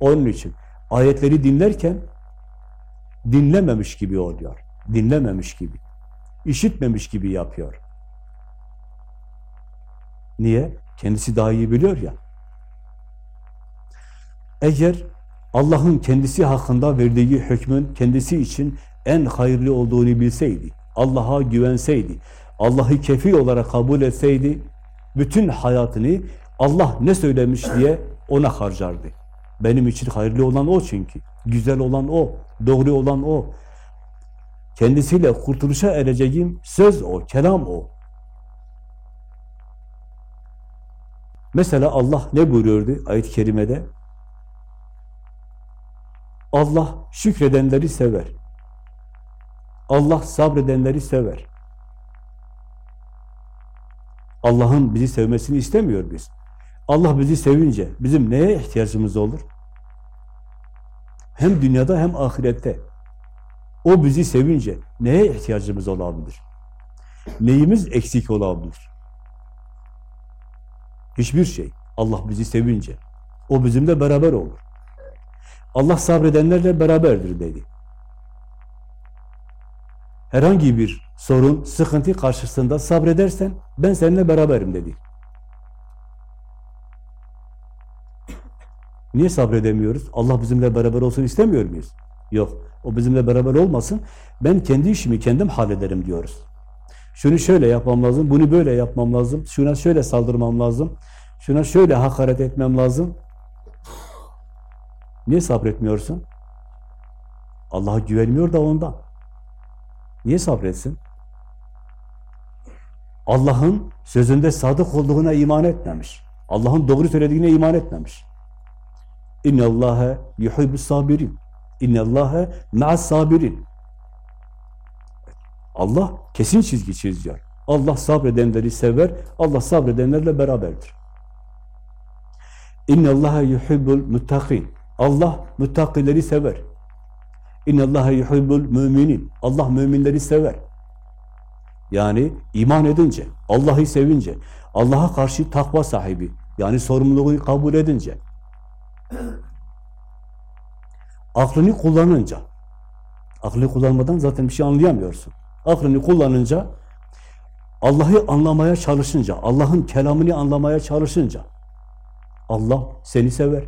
Speaker 1: Onun için ayetleri dinlerken dinlememiş gibi oluyor. Dinlememiş gibi. işitmemiş gibi yapıyor. Niye? Kendisi daha iyi biliyor ya. Eğer Allah'ın kendisi hakkında verdiği hükmün kendisi için en hayırlı olduğunu bilseydi, Allah'a güvenseydi, Allah'ı kefil olarak kabul etseydi, bütün hayatını Allah ne söylemiş diye ona harcardı. Benim için hayırlı olan o çünkü. Güzel olan o, doğru olan o. Kendisiyle kurtuluşa ereceğim söz o, kelam o. Mesela Allah ne buyuruyordu ayet-i kerimede? Allah şükredenleri sever. Allah sabredenleri sever. Allah'ın bizi sevmesini istemiyor biz. Allah bizi sevince bizim neye ihtiyacımız olur? Hem dünyada hem ahirette. O bizi sevince neye ihtiyacımız olabilir? Neyimiz eksik olabilir? Hiçbir şey. Allah bizi sevince. O bizimle beraber olur. Allah sabredenlerle beraberdir dedi. Herhangi bir sorun, sıkıntı karşısında sabredersen ben seninle beraberim dedi. Niye sabredemiyoruz? Allah bizimle beraber olsun istemiyor muyuz? Yok. O bizimle beraber olmasın. Ben kendi işimi kendim hallederim diyoruz. Şunu şöyle yapmam lazım, bunu böyle yapmam lazım, şuna şöyle saldırmam lazım, şuna şöyle hakaret etmem lazım. Niye sabretmiyorsun? Allah'a güvenmiyor da ondan. Niye sabretsin? Allah'ın sözünde sadık olduğuna iman etmemiş. Allah'ın doğru söylediğine iman etmemiş. İnne Allaha yuhibbus sabirin. İnne Allaha ma'as sabirin. Allah kesin çizgi çiziyor. Allah sabredenleri sever, Allah sabredenlerle beraberdir. İnne Allaha yuhibbul muttaqin. Allah muttakileri sever. İnne Allaha yuhibbul müminin. Allah müminleri sever. Yani iman edince, Allah'ı sevince, Allah'a karşı takva sahibi, yani sorumluluğu kabul edince, aklını kullanınca, aklını kullanmadan zaten bir şey anlayamıyorsun. Aklını kullanınca, Allah'ı anlamaya çalışınca, Allah'ın kelamını anlamaya çalışınca, Allah seni sever.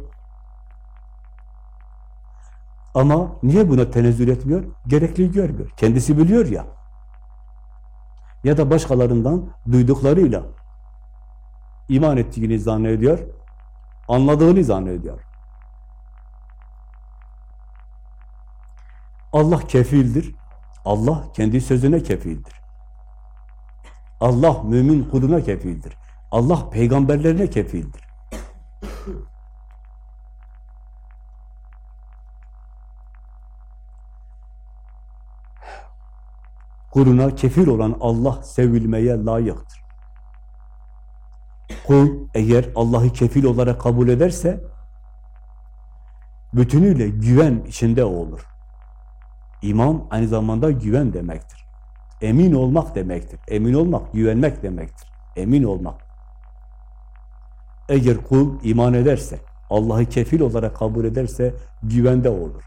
Speaker 1: Ama niye buna tenezzül etmiyor? Gerekli görmüyor. Kendisi biliyor ya. Ya da başkalarından duyduklarıyla iman ettiğini zannediyor, anladığını zannediyor. Allah kefildir. Allah kendi sözüne kefildir. Allah mümin kuluna kefildir. Allah peygamberlerine kefildir. Kuluna kefil olan Allah sevilmeye layıktır. Kul eğer Allah'ı kefil olarak kabul ederse bütünüyle güven içinde olur. İman aynı zamanda güven demektir. Emin olmak demektir. Emin olmak, güvenmek demektir. Emin olmak. Eğer kul iman ederse, Allah'ı kefil olarak kabul ederse güvende olur.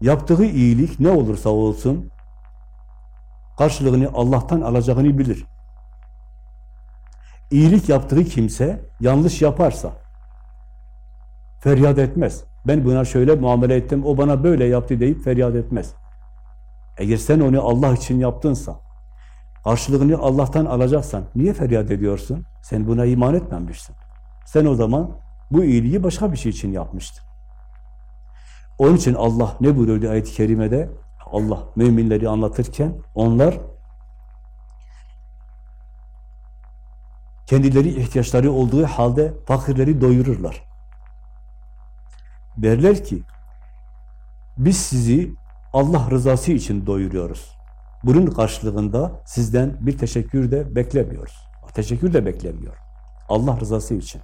Speaker 1: Yaptığı iyilik ne olursa olsun karşılığını Allah'tan alacağını bilir. İyilik yaptığı kimse yanlış yaparsa feryat etmez. Ben buna şöyle muamele ettim, o bana böyle yaptı deyip feryat etmez. Eğer sen onu Allah için yaptınsa, karşılığını Allah'tan alacaksan, niye feryat ediyorsun? Sen buna iman etmemişsin. Sen o zaman bu iyiliği başka bir şey için yapmıştın. Onun için Allah ne buyuruyordu ayet-i kerimede? Allah müminleri anlatırken onlar kendileri ihtiyaçları olduğu halde fakirleri doyururlar. Derler ki biz sizi Allah rızası için doyuruyoruz. Bunun karşılığında sizden bir teşekkür de beklemiyoruz. Teşekkür de beklemiyor. Allah rızası için.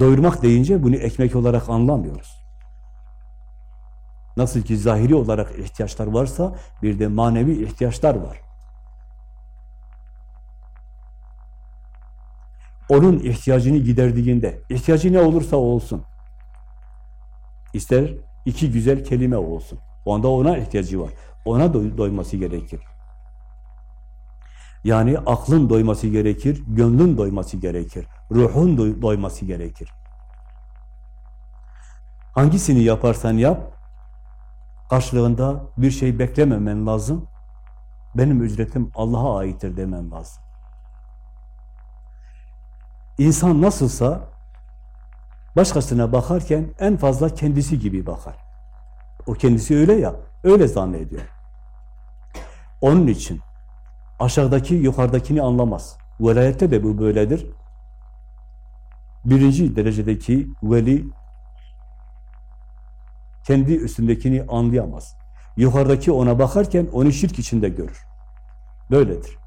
Speaker 1: Doyurmak deyince bunu ekmek olarak anlamıyoruz. Nasıl ki zahiri olarak ihtiyaçlar varsa bir de manevi ihtiyaçlar var. Onun ihtiyacını giderdiğinde, ihtiyacı ne olursa olsun, ister iki güzel kelime olsun, onda ona ihtiyacı var. Ona doy doyması gerekir. Yani aklın doyması gerekir, gönlün doyması gerekir, ruhun doy doyması gerekir. Hangisini yaparsan yap, karşılığında bir şey beklememen lazım. Benim ücretim Allah'a aittir demen lazım. İnsan nasılsa başkasına bakarken en fazla kendisi gibi bakar. O kendisi öyle ya, öyle zannediyor. Onun için aşağıdaki yukarıdakini anlamaz. Velayette de bu böyledir. Birinci derecedeki veli kendi üstündekini anlayamaz. Yukarıdaki ona bakarken onu şirk içinde görür. Böyledir.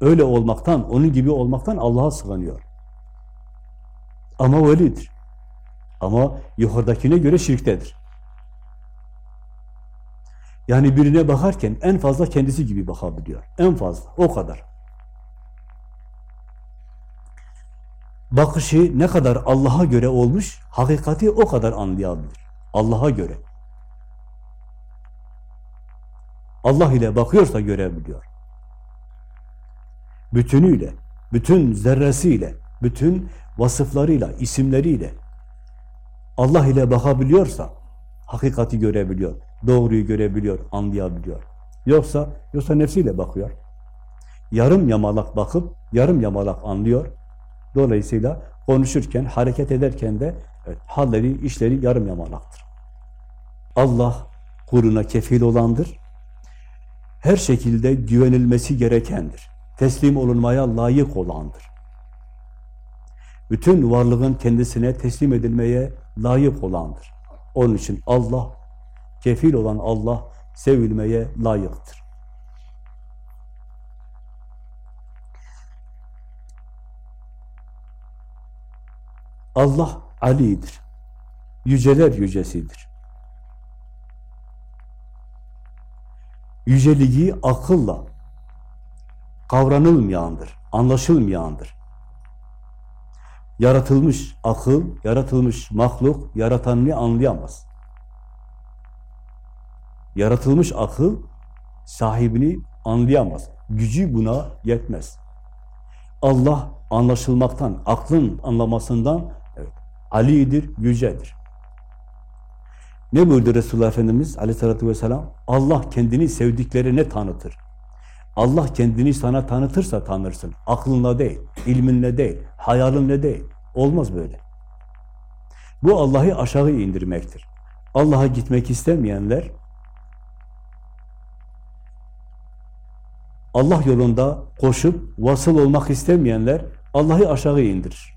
Speaker 1: öyle olmaktan, onun gibi olmaktan Allah'a sığınıyor. Ama velidir. Ama yukarıdakine göre şirktedir. Yani birine bakarken en fazla kendisi gibi bakabiliyor. En fazla. O kadar. Bakışı ne kadar Allah'a göre olmuş, hakikati o kadar anlayabilir. Allah'a göre. Allah ile bakıyorsa görebiliyor. Bütünüyle, bütün zerresiyle, bütün vasıflarıyla, isimleriyle Allah ile bakabiliyorsa hakikati görebiliyor, doğruyu görebiliyor, anlayabiliyor. Yoksa yoksa nefsiyle bakıyor. Yarım yamalak bakıp yarım yamalak anlıyor. Dolayısıyla konuşurken, hareket ederken de evet, halleri, işleri yarım yamalaktır. Allah kuruna kefil olandır. Her şekilde güvenilmesi gerekendir. Teslim olunmaya layık olandır. Bütün varlığın kendisine teslim edilmeye layık olandır. Onun için Allah, kefil olan Allah sevilmeye layıktır. Allah Ali'dir. Yüceler yücesidir. Yüceliği akılla kavranılmayandır, anlaşılmayandır. Yaratılmış akıl, yaratılmış mahluk, yaratanını anlayamaz. Yaratılmış akıl, sahibini anlayamaz. Gücü buna yetmez. Allah anlaşılmaktan, aklın anlamasından evet, Ali'dir, yücedir. Ne buyurdu Resulullah Efendimiz aleyhissalatü vesselam? Allah kendini sevdiklerine tanıtır. Allah kendini sana tanıtırsa tanırsın. Aklınla değil, ilminle değil, hayalinle değil. Olmaz böyle. Bu Allah'ı aşağı indirmektir. Allah'a gitmek istemeyenler Allah yolunda koşup vasıl olmak istemeyenler Allah'ı aşağı indirir.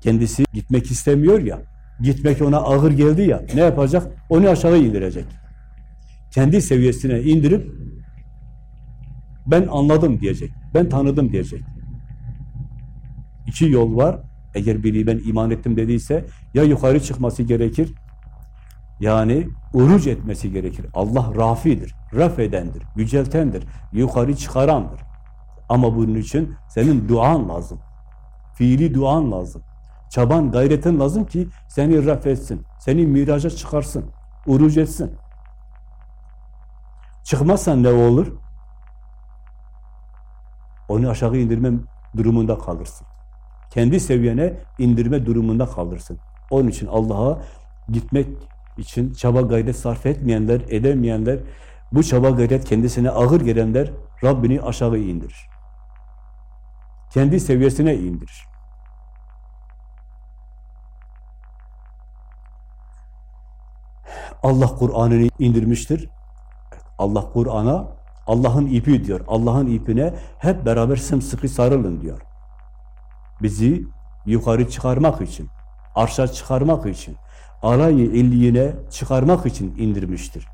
Speaker 1: Kendisi gitmek istemiyor ya, gitmek ona ağır geldi ya, ne yapacak? Onu aşağı indirecek. Kendi seviyesine indirip ben anladım diyecek, ben tanıdım diyecek. İki yol var. Eğer biri ben iman ettim dediyse ya yukarı çıkması gerekir yani uruc etmesi gerekir. Allah rafidir, raf edendir, yüceltendir, yukarı çıkarandır. Ama bunun için senin duan lazım. Fiili duan lazım. Çaban, gayretin lazım ki seni raf etsin, seni miraca çıkarsın, uruc etsin. Çıkmazsan ne olur? Onu aşağı indirme durumunda kalırsın. Kendi seviyene indirme durumunda kalırsın. Onun için Allah'a gitmek için çaba gayret sarf etmeyenler, edemeyenler, bu çaba gayret kendisine ağır gelenler Rabbini aşağı indirir. Kendi seviyesine indirir. Allah Kur'an'ını indirmiştir. Allah Kur'an'a Allah'ın ipi diyor. Allah'ın ipine hep beraber sımsıkı sarılın diyor. Bizi yukarı çıkarmak için, arşa çıkarmak için, alayı illiğine çıkarmak için indirmiştir.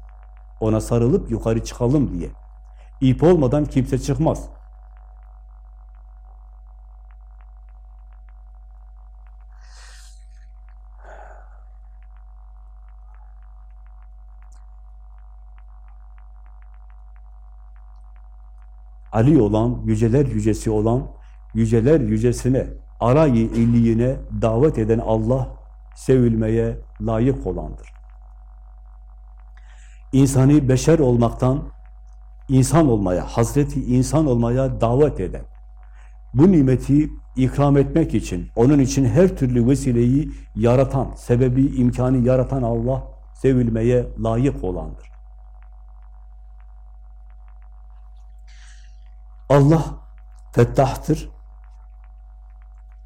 Speaker 1: Ona sarılıp yukarı çıkalım diye. İp olmadan kimse çıkmaz. Ali olan, yüceler yücesi olan, yüceler yücesine, arayı illiğine davet eden Allah, sevilmeye layık olandır. İnsani beşer olmaktan, insan olmaya, Hazreti insan olmaya davet eden, bu nimeti ikram etmek için, onun için her türlü vesileyi yaratan, sebebi, imkanı yaratan Allah, sevilmeye layık olandır. Allah fettahtır,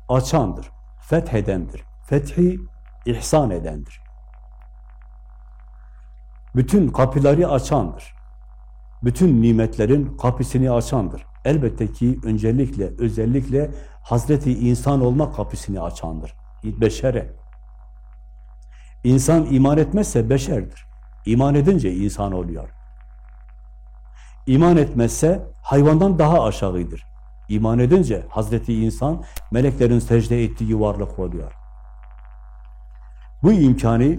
Speaker 1: açandır, fethedendir. Fethi ihsan edendir. Bütün kapıları açandır. Bütün nimetlerin kapısını açandır. Elbette ki öncelikle, özellikle Hazreti insan olma kapısını açandır. Beşere. İnsan iman etmezse beşerdir. İman edince insan oluyor. İman etmezse hayvandan daha aşağıdır. İman edince Hazreti insan meleklerin secde ettiği varlık oluyor. Bu imkanı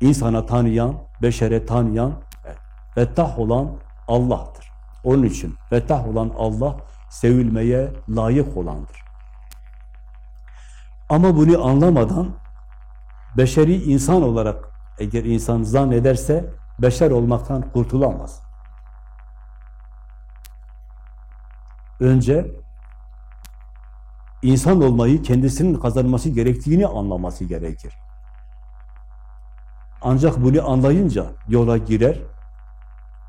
Speaker 1: insana tanıyan, beşere tanıyan, fettah olan Allah'tır. Onun için fettah olan Allah sevilmeye layık olandır. Ama bunu anlamadan beşeri insan olarak eğer insan zannederse beşer olmaktan kurtulamaz. Önce insan olmayı kendisinin kazanması gerektiğini anlaması gerekir. Ancak bunu anlayınca yola girer,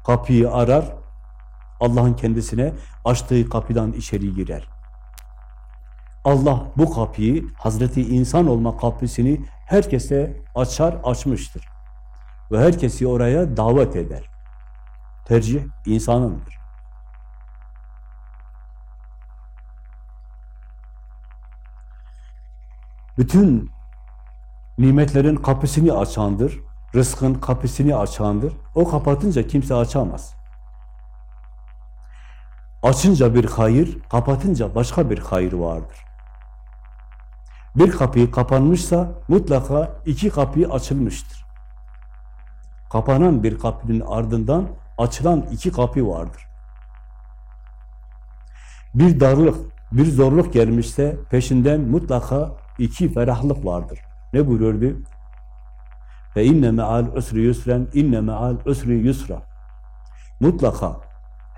Speaker 1: kapıyı arar, Allah'ın kendisine açtığı kapıdan içeri girer. Allah bu kapıyı, Hazreti insan olma kapısını herkese açar, açmıştır. Ve herkesi oraya davet eder. Tercih insanındır. Bütün nimetlerin kapısını açandır, rızkın kapısını açandır. O kapatınca kimse açamaz. Açınca bir hayır, kapatınca başka bir hayır vardır. Bir kapıyı kapanmışsa mutlaka iki kapıyı açılmıştır. Kapanan bir kapının ardından açılan iki kapı vardır. Bir darlık, bir zorluk gelmişse peşinden mutlaka iki ferahlık vardır. Ne buyuruyordu? Ve inne me'al usri yusren, inne me'al usri yusra. Mutlaka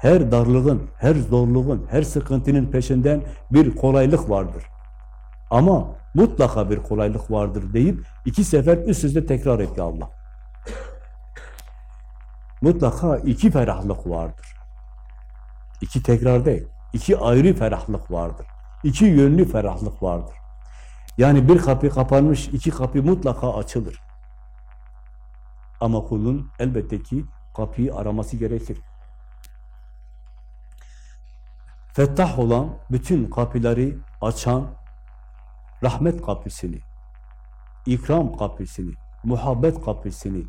Speaker 1: her darlığın, her zorluğun, her sıkıntının peşinden bir kolaylık vardır. Ama mutlaka bir kolaylık vardır deyip iki sefer üst üste tekrar etti Allah. Mutlaka iki ferahlık vardır. İki tekrar değil, iki ayrı ferahlık vardır. İki yönlü ferahlık vardır. Yani bir kapı kapanmış, iki kapı mutlaka açılır. Ama kulun elbette ki kapıyı araması gerekir. Fettah olan, bütün kapıları açan, rahmet kapısını, ikram kapısını, muhabbet kapısını,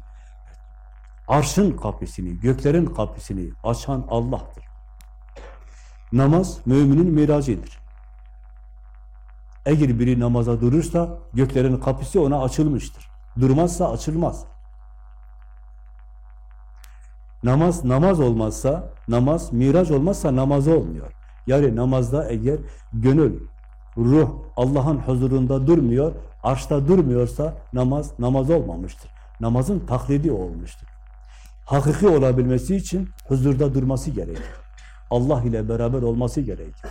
Speaker 1: arşın kapısını, göklerin kapısını açan Allah'tır. Namaz müminin miracıdır. Eğer biri namaza durursa göklerin kapısı ona açılmıştır. Durmazsa açılmaz. Namaz namaz olmazsa, namaz miraç olmazsa namaz olmuyor. Yani namazda eğer gönül, ruh Allah'ın huzurunda durmuyor, arşta durmuyorsa namaz namaz olmamıştır. Namazın taklidi olmuştur. Hakiki olabilmesi için huzurda durması gerekir. Allah ile beraber olması gerekir.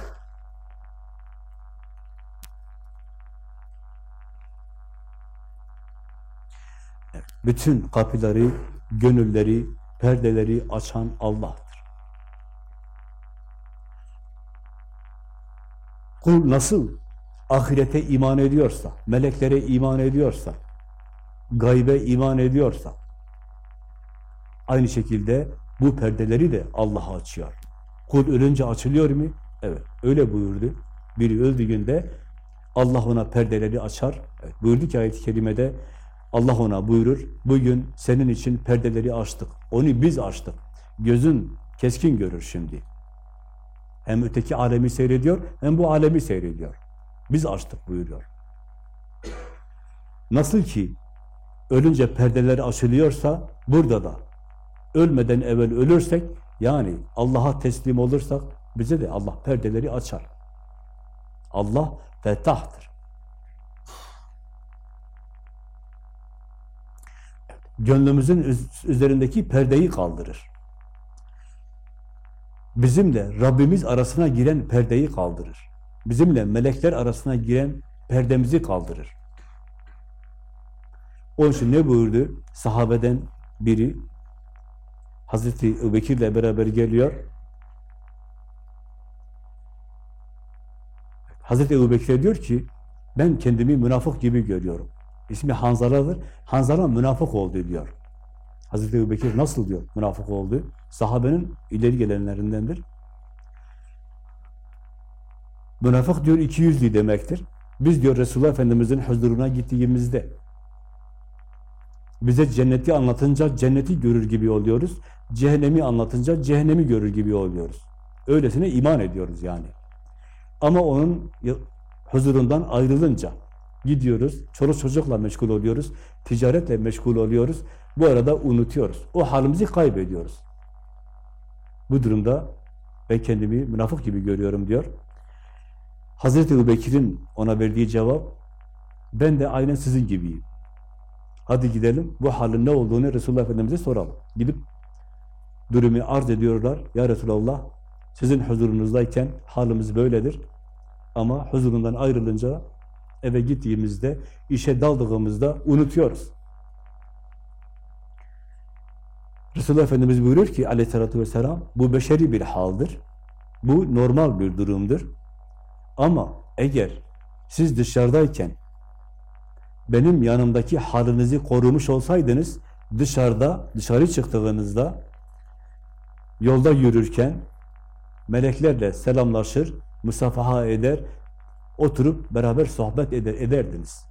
Speaker 1: Bütün kapıları, gönülleri, perdeleri açan Allah'tır. Kul nasıl ahirete iman ediyorsa, meleklere iman ediyorsa, gaybe iman ediyorsa, aynı şekilde bu perdeleri de Allah açıyor. Kul ölünce açılıyor mu? Evet, öyle buyurdu. Biri öldüğünde Allah ona perdeleri açar. Evet, buyurdu ki ayet-i kerimede Allah ona buyurur, bugün senin için perdeleri açtık. Onu biz açtık. Gözün keskin görür şimdi. Hem öteki alemi seyrediyor, hem bu alemi seyrediyor. Biz açtık buyuruyor. Nasıl ki ölünce perdeler açılıyorsa, burada da ölmeden evvel ölürsek, yani Allah'a teslim olursak, bize de Allah perdeleri açar. Allah fettahtır. Gönlümüzün üzerindeki perdeyi kaldırır. Bizimle Rabbimiz arasına giren perdeyi kaldırır. Bizimle melekler arasına giren perdemizi kaldırır. Onun için ne buyurdu? Sahabeden biri Hazreti Ebubekir'le beraber geliyor. Hazreti Ebubekir diyor ki ben kendimi münafık gibi görüyorum. İsmi Hanzala'dır. Hanzala münafık oldu diyor. Hazreti Ebubekir nasıl diyor münafık oldu? Sahabenin ileri gelenlerindendir. Münafık diyor iki yüzlü demektir. Biz diyor Resulullah Efendimiz'in huzuruna gittiğimizde Bize cenneti anlatınca cenneti görür gibi oluyoruz. Cehennemi anlatınca cehennemi görür gibi oluyoruz. Öylesine iman ediyoruz yani. Ama onun huzurundan ayrılınca gidiyoruz, çoluk çocukla meşgul oluyoruz, ticaretle meşgul oluyoruz. Bu arada unutuyoruz. O halimizi kaybediyoruz. Bu durumda ben kendimi münafık gibi görüyorum diyor. Hazreti Ebu ona verdiği cevap, ben de aynen sizin gibiyim. Hadi gidelim, bu halin ne olduğunu Resulullah Efendimiz'e soralım. Gidip durumu arz ediyorlar. Ya Resulallah, sizin huzurunuzdayken halimiz böyledir. Ama huzurundan ayrılınca, eve gittiğimizde, işe daldığımızda unutuyoruz. Resulullah Efendimiz buyuruyor ki aleyhissalatü vesselam, bu beşeri bir haldir. Bu normal bir durumdur. Ama eğer siz dışarıdayken benim yanımdaki halinizi korumuş olsaydınız, dışarıda, dışarı çıktığınızda, yolda yürürken meleklerle selamlaşır, musafaha eder, oturup beraber sohbet eder, ederdiniz.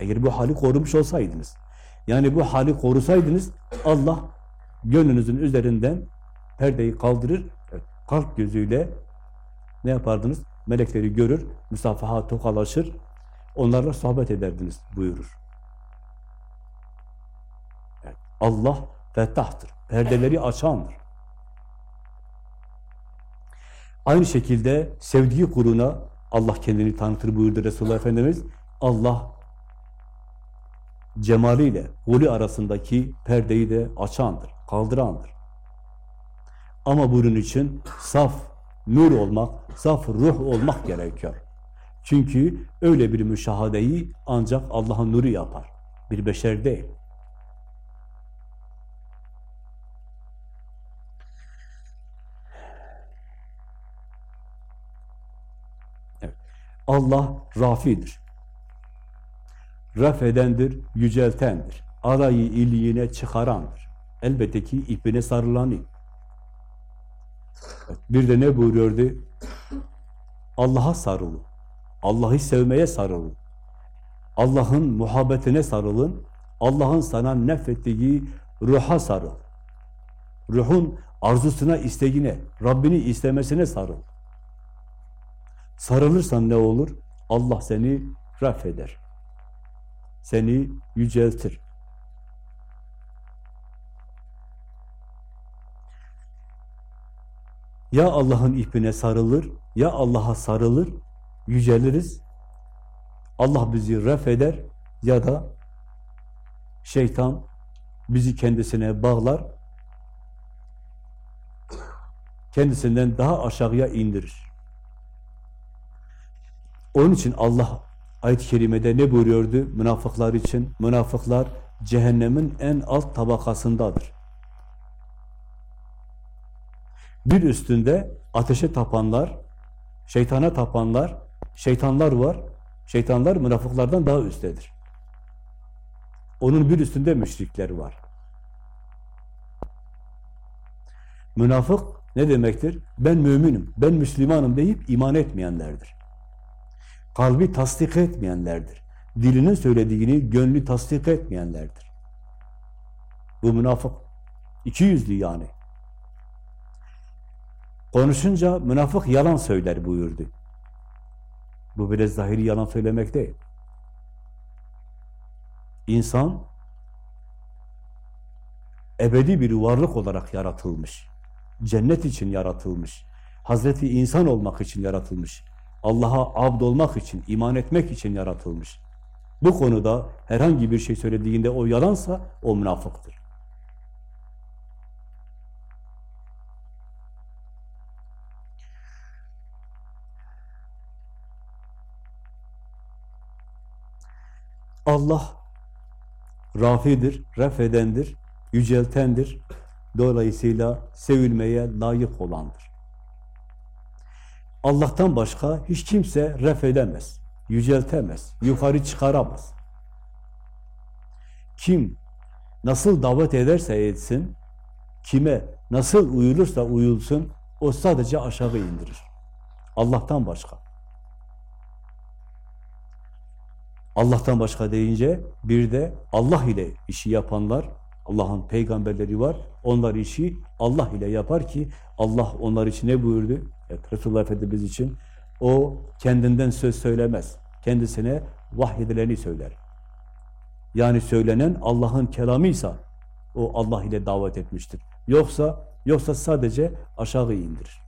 Speaker 1: Eğer bu hali korumuş olsaydınız. Yani bu hali korusaydınız, Allah gönlünüzün üzerinden perdeyi kaldırır, kalp gözüyle ne yapardınız? Melekleri görür, musafaha tokalaşır, onlarla sohbet ederdiniz buyurur. Evet, Allah fettahtır, perdeleri açandır. Aynı şekilde sevdiği kuruna Allah kendini tanıtır buyurdu Resulullah Efendimiz. Allah cemaliyle kulü arasındaki perdeyi de açandır, kaldırandır. Ama bunun için saf nur olmak, saf ruh olmak gerekiyor. Çünkü öyle bir müşahadeyi ancak Allah'ın nuru yapar. Bir beşer değil. Evet. Allah rafidir. Raf edendir, yüceltendir. Arayı iliğine çıkarandır. Elbette ki ipine sarılan ip. Bir de ne buyuruyordu? Allah'a sarılın. Allah'ı sevmeye sarılın. Allah'ın muhabbetine sarılın. Allah'ın sana nefrettiği ruha sarıl. Ruhun arzusuna, isteğine, Rabbini istemesine sarıl. Sarılırsan ne olur? Allah seni rafeder. Seni yüceltir. Ya Allah'ın ipine sarılır, ya Allah'a sarılır, yüceliriz. Allah bizi ref ya da şeytan bizi kendisine bağlar, kendisinden daha aşağıya indirir. Onun için Allah ayet-i kerimede ne buyuruyordu münafıklar için? Münafıklar cehennemin en alt tabakasındadır. Bir üstünde ateşe tapanlar, şeytana tapanlar, şeytanlar var. Şeytanlar münafıklardan daha üsttedir. Onun bir üstünde müşrikler var. Münafık ne demektir? Ben müminim, ben Müslümanım deyip iman etmeyenlerdir. Kalbi tasdik etmeyenlerdir. Dilinin söylediğini gönlü tasdik etmeyenlerdir. Bu münafık. İki yüzlü yani. Konuşunca münafık yalan söyler buyurdu. Bu bile zahiri yalan söylemek değil. İnsan ebedi bir varlık olarak yaratılmış. Cennet için yaratılmış. Hazreti insan olmak için yaratılmış. Allah'a abd olmak için, iman etmek için yaratılmış. Bu konuda herhangi bir şey söylediğinde o yalansa o münafıktır. Allah rafidir, refedendir, yüceltendir. Dolayısıyla sevilmeye layık olandır. Allah'tan başka hiç kimse refedemez, yüceltemez, yukarı çıkaramaz. Kim nasıl davet ederse etsin, kime nasıl uyulursa uyulsun, o sadece aşağı indirir. Allah'tan başka. Allah'tan başka deyince bir de Allah ile işi yapanlar, Allah'ın peygamberleri var. Onlar işi Allah ile yapar ki Allah onlar için ne buyurdu? Evet, Resulullah Efendimiz için o kendinden söz söylemez. Kendisine vahyedileni söyler. Yani söylenen Allah'ın kelamıysa o Allah ile davet etmiştir. Yoksa yoksa sadece aşağı indirir.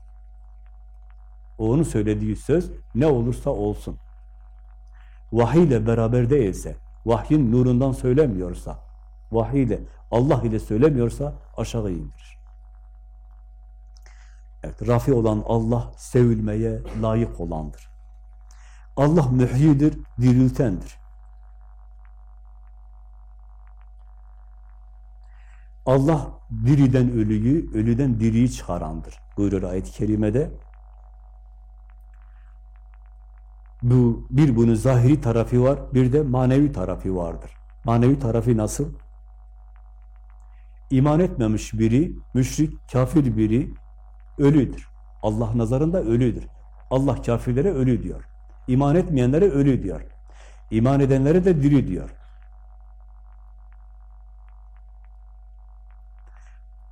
Speaker 1: Onun söylediği söz ne olursa olsun. Vahiy ile beraber değilse, vahyin nurundan söylemiyorsa, vahiy ile Allah ile söylemiyorsa aşağı indirir. Evet, rafi olan Allah sevilmeye layık olandır. Allah mühyidir, diriltendir. Allah diriden ölüyü, ölüden diriyi çıkarandır. Buyurur ayet-i kerimede. Bu, bir bunun zahiri tarafı var, bir de manevi tarafı vardır. Manevi tarafı nasıl? İman etmemiş biri, müşrik, kafir biri ölüdür. Allah nazarında ölüdür. Allah kafirlere ölü diyor. İman etmeyenlere ölü diyor. İman edenlere de diri diyor.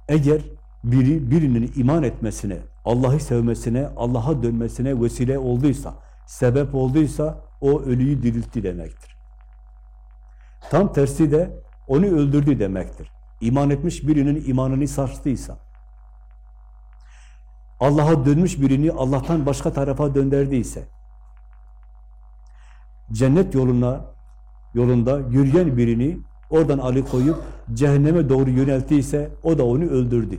Speaker 1: Eğer biri birinin iman etmesine, Allah'ı sevmesine, Allah'a dönmesine vesile olduysa, sebep olduysa o ölüyü diriltti demektir. Tam tersi de onu öldürdü demektir. İman etmiş birinin imanını sarsdıysa, Allah'a dönmüş birini Allah'tan başka tarafa döndürdüyse, cennet yoluna yolunda yürüyen birini oradan alıkoyup cehenneme doğru yönelttiyse o da onu öldürdü.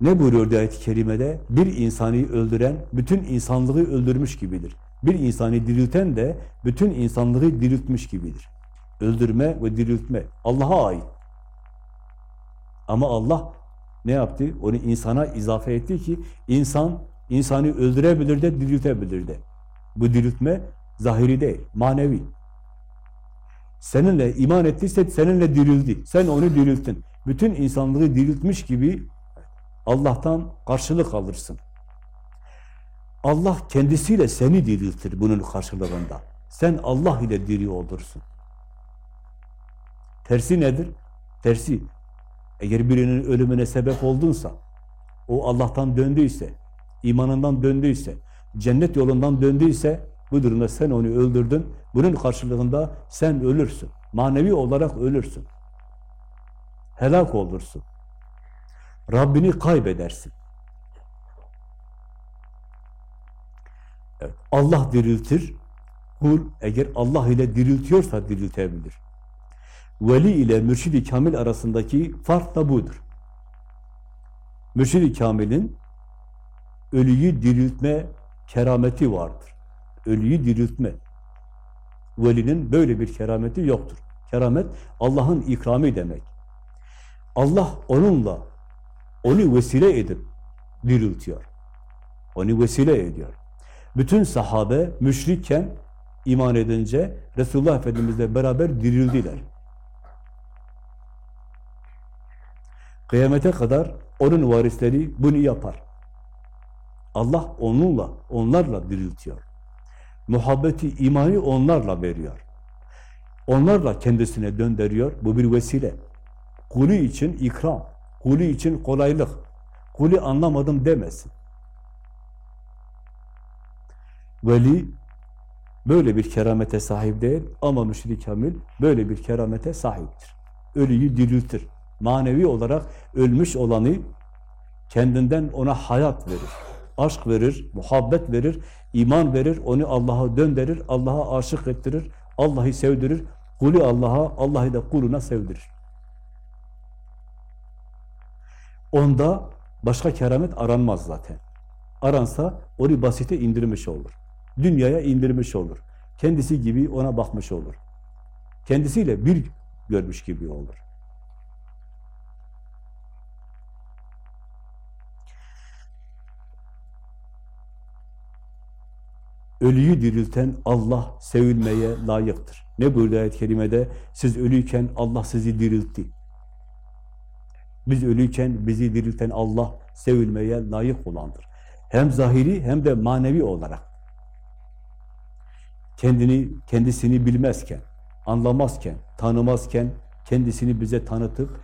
Speaker 1: Ne buyuruyor ayet-i kerimede? Bir insanı öldüren bütün insanlığı öldürmüş gibidir. Bir insanı dirilten de bütün insanlığı diriltmiş gibidir. Öldürme ve diriltme Allah'a ait. Ama Allah ne yaptı? Onu insana izafe etti ki insan insanı öldürebilir de diriltebilir de. Bu diriltme zahiri değil, manevi. Seninle iman ettiyse seninle dirildi. Sen onu dirilttin. Bütün insanlığı diriltmiş gibi Allah'tan karşılık alırsın. Allah kendisiyle seni diriltir bunun karşılığında. Sen Allah ile diri olursun. Tersi nedir? Tersi, eğer birinin ölümüne sebep oldunsa, o Allah'tan döndüyse, imanından döndüyse, cennet yolundan döndüyse, bu durumda sen onu öldürdün, bunun karşılığında sen ölürsün. Manevi olarak ölürsün. Helak olursun. Rabbini kaybedersin. Evet, Allah diriltir. Kul eğer Allah ile diriltiyorsa diriltebilir. Veli ile mürşid-i kamil arasındaki fark da budur. Mürşid-i kamilin ölüyü diriltme kerameti vardır. Ölüyü diriltme. Velinin böyle bir kerameti yoktur. Keramet Allah'ın ikrami demek. Allah onunla onu vesile edip diriltiyor. Onu vesile ediyor. Bütün sahabe müşrikken iman edince Resulullah Efendimizle beraber dirildiler. Kıyamete kadar onun varisleri bunu yapar. Allah onunla, onlarla diriltiyor. Muhabbeti, imanı onlarla veriyor. Onlarla kendisine döndürüyor. Bu bir vesile. Kulü için ikram, kulü için kolaylık. Kulü anlamadım demesin. Veli böyle bir keramete sahip değil ama müşrik kamil böyle bir keramete sahiptir. Ölüyü diriltir. Manevi olarak ölmüş olanı kendinden ona hayat verir. Aşk verir, muhabbet verir, iman verir, onu Allah'a döndürür, Allah'a aşık ettirir, Allah'ı sevdirir, kulü Allah'a, Allah'ı da kuluna sevdirir. Onda başka keramet aranmaz zaten. Aransa onu basite indirmiş olur. Dünyaya indirmiş olur. Kendisi gibi ona bakmış olur. Kendisiyle bir görmüş gibi olur. Ölüyü dirilten Allah sevilmeye layıktır. Ne buyurdu ayet-i kerimede? Siz ölüyken Allah sizi diriltti. Biz ölüyken bizi dirilten Allah sevilmeye layık olandır. Hem zahiri hem de manevi olarak. kendini kendisini bilmezken, anlamazken, tanımazken kendisini bize tanıtıp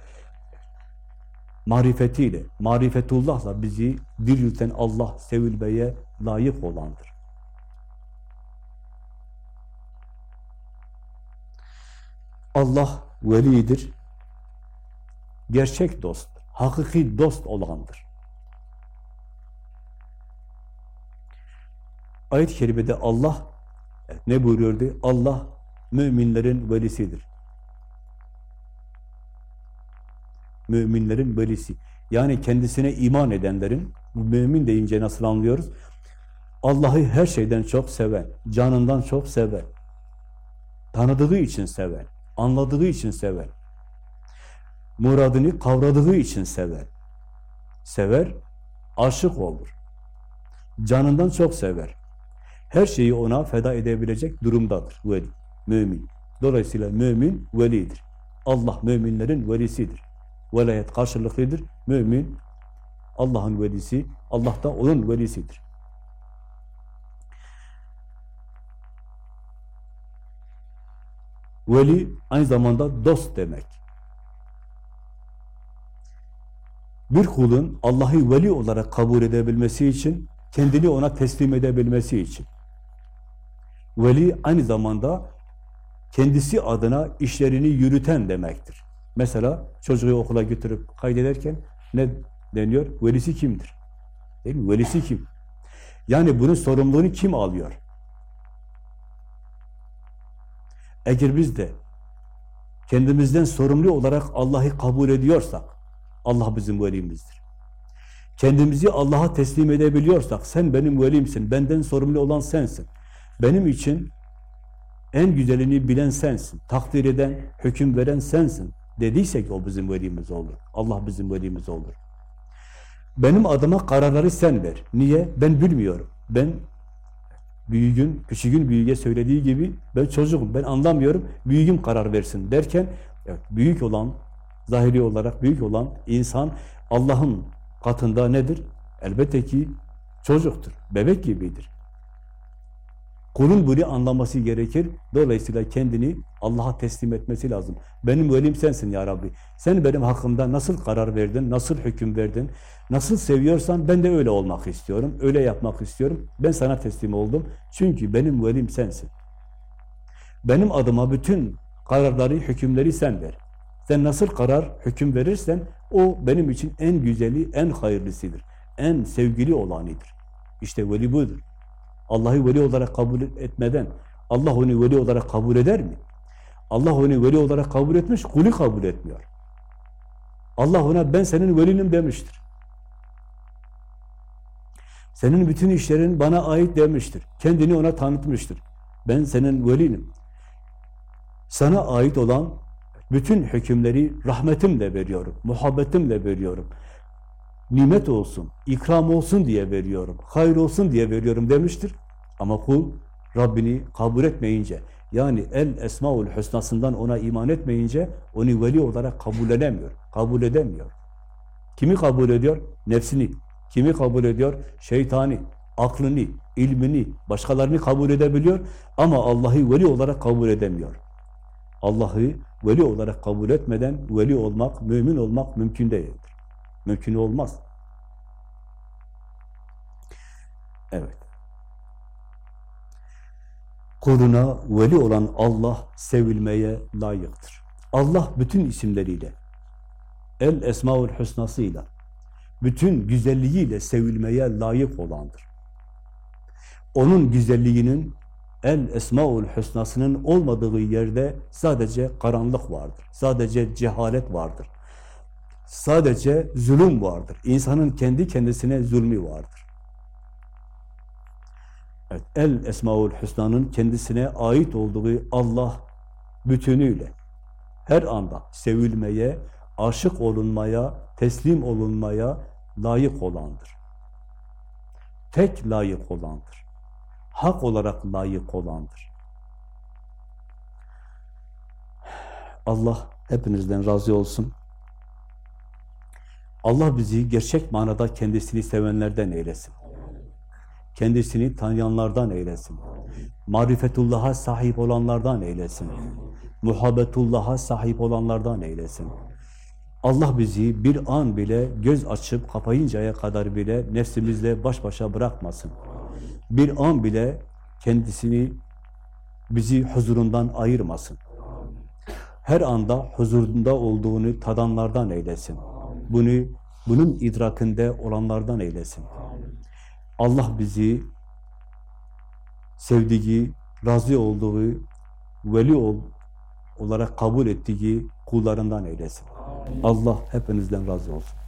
Speaker 1: marifetiyle, marifetullahla bizi dirilten Allah sevilmeye layık olandır. Allah velidir, gerçek dost, hakiki dost olandır. Ayet-i kerimede Allah ne buyuruyordu? Allah müminlerin velisidir. Müminlerin velisi. Yani kendisine iman edenlerin, mümin deyince nasıl anlıyoruz? Allah'ı her şeyden çok seven, canından çok seven, tanıdığı için seven, anladığı için seven, muradını kavradığı için sever. Sever, aşık olur. Canından çok sever. Her şeyi ona feda edebilecek durumdadır veli, mümin. Dolayısıyla mümin velidir. Allah müminlerin velisidir. Velayet karşılıklıdır. Mümin Allah'ın velisi, Allah da onun velisidir. Veli aynı zamanda dost demek. Bir kulun Allah'ı veli olarak kabul edebilmesi için, kendini ona teslim edebilmesi için. Veli aynı zamanda kendisi adına işlerini yürüten demektir. Mesela çocuğu okula götürüp kaydederken ne deniyor? Velisi kimdir? Değil mi? Velisi kim? Yani bunun sorumluluğunu kim alıyor? Eğer biz de kendimizden sorumlu olarak Allah'ı kabul ediyorsak, Allah bizim velimizdir. Kendimizi Allah'a teslim edebiliyorsak, sen benim velimsin, benden sorumlu olan sensin. Benim için en güzelini bilen sensin, takdir eden, hüküm veren sensin dediysek o bizim velimiz olur. Allah bizim velimiz olur. Benim adıma kararları sen ver. Niye? Ben bilmiyorum. Ben büyüğün, küçüğün büyüğe söylediği gibi ben çocuğum, ben anlamıyorum, büyüğüm karar versin derken evet, büyük olan, zahiri olarak büyük olan insan Allah'ın katında nedir? Elbette ki çocuktur, bebek gibidir. Kulun bunu anlaması gerekir. Dolayısıyla kendini Allah'a teslim etmesi lazım. Benim velim sensin ya Rabbi. Sen benim hakkımda nasıl karar verdin, nasıl hüküm verdin, nasıl seviyorsan ben de öyle olmak istiyorum, öyle yapmak istiyorum. Ben sana teslim oldum. Çünkü benim velim sensin. Benim adıma bütün kararları, hükümleri sen ver. Sen nasıl karar, hüküm verirsen o benim için en güzeli, en hayırlısıdır. En sevgili olanıdır. İşte veli budur. Allah'ı veli olarak kabul etmeden Allah onu veli olarak kabul eder mi? Allah onu veli olarak kabul etmiş, kulü kabul etmiyor. Allah ona ben senin velinim demiştir. Senin bütün işlerin bana ait demiştir. Kendini ona tanıtmıştır. Ben senin velinim. Sana ait olan bütün hükümleri rahmetimle veriyorum, muhabbetimle veriyorum. Nimet olsun, ikram olsun diye veriyorum, hayır olsun diye veriyorum demiştir. Ama kul Rabbini kabul etmeyince, yani el esmaül hüsnasından ona iman etmeyince onu veli olarak kabul edemiyor, kabul edemiyor. Kimi kabul ediyor? Nefsini. Kimi kabul ediyor? Şeytani, aklını, ilmini, başkalarını kabul edebiliyor ama Allah'ı veli olarak kabul edemiyor. Allah'ı veli olarak kabul etmeden veli olmak, mümin olmak mümkün değildir. Mümkün olmaz. Evet. Kuluna veli olan Allah sevilmeye layıktır. Allah bütün isimleriyle, el esmaül hüsnasıyla, bütün güzelliğiyle sevilmeye layık olandır. Onun güzelliğinin el esmaül hüsnasının olmadığı yerde sadece karanlık vardır. Sadece cehalet vardır. Sadece zulüm vardır. İnsanın kendi kendisine zulmü vardır. Evet, el esmaül hüsnanın kendisine ait olduğu Allah bütünüyle her anda sevilmeye, aşık olunmaya, teslim olunmaya layık olandır. Tek layık olandır. Hak olarak layık olandır. Allah hepinizden razı olsun. Allah bizi gerçek manada kendisini sevenlerden eylesin. Kendisini tanıyanlardan eylesin. Marifetullah'a sahip olanlardan eylesin. Muhabbetullah'a sahip olanlardan eylesin. Allah bizi bir an bile göz açıp kapayıncaya kadar bile nefsimizle baş başa bırakmasın. Bir an bile kendisini bizi huzurundan ayırmasın. Her anda huzurunda olduğunu tadanlardan eylesin. Bunu bunun idrakinde olanlardan eylesin. Allah bizi sevdiği, razı olduğu, veli ol, olarak kabul ettiği kullarından eylesin. Allah hepinizden razı olsun.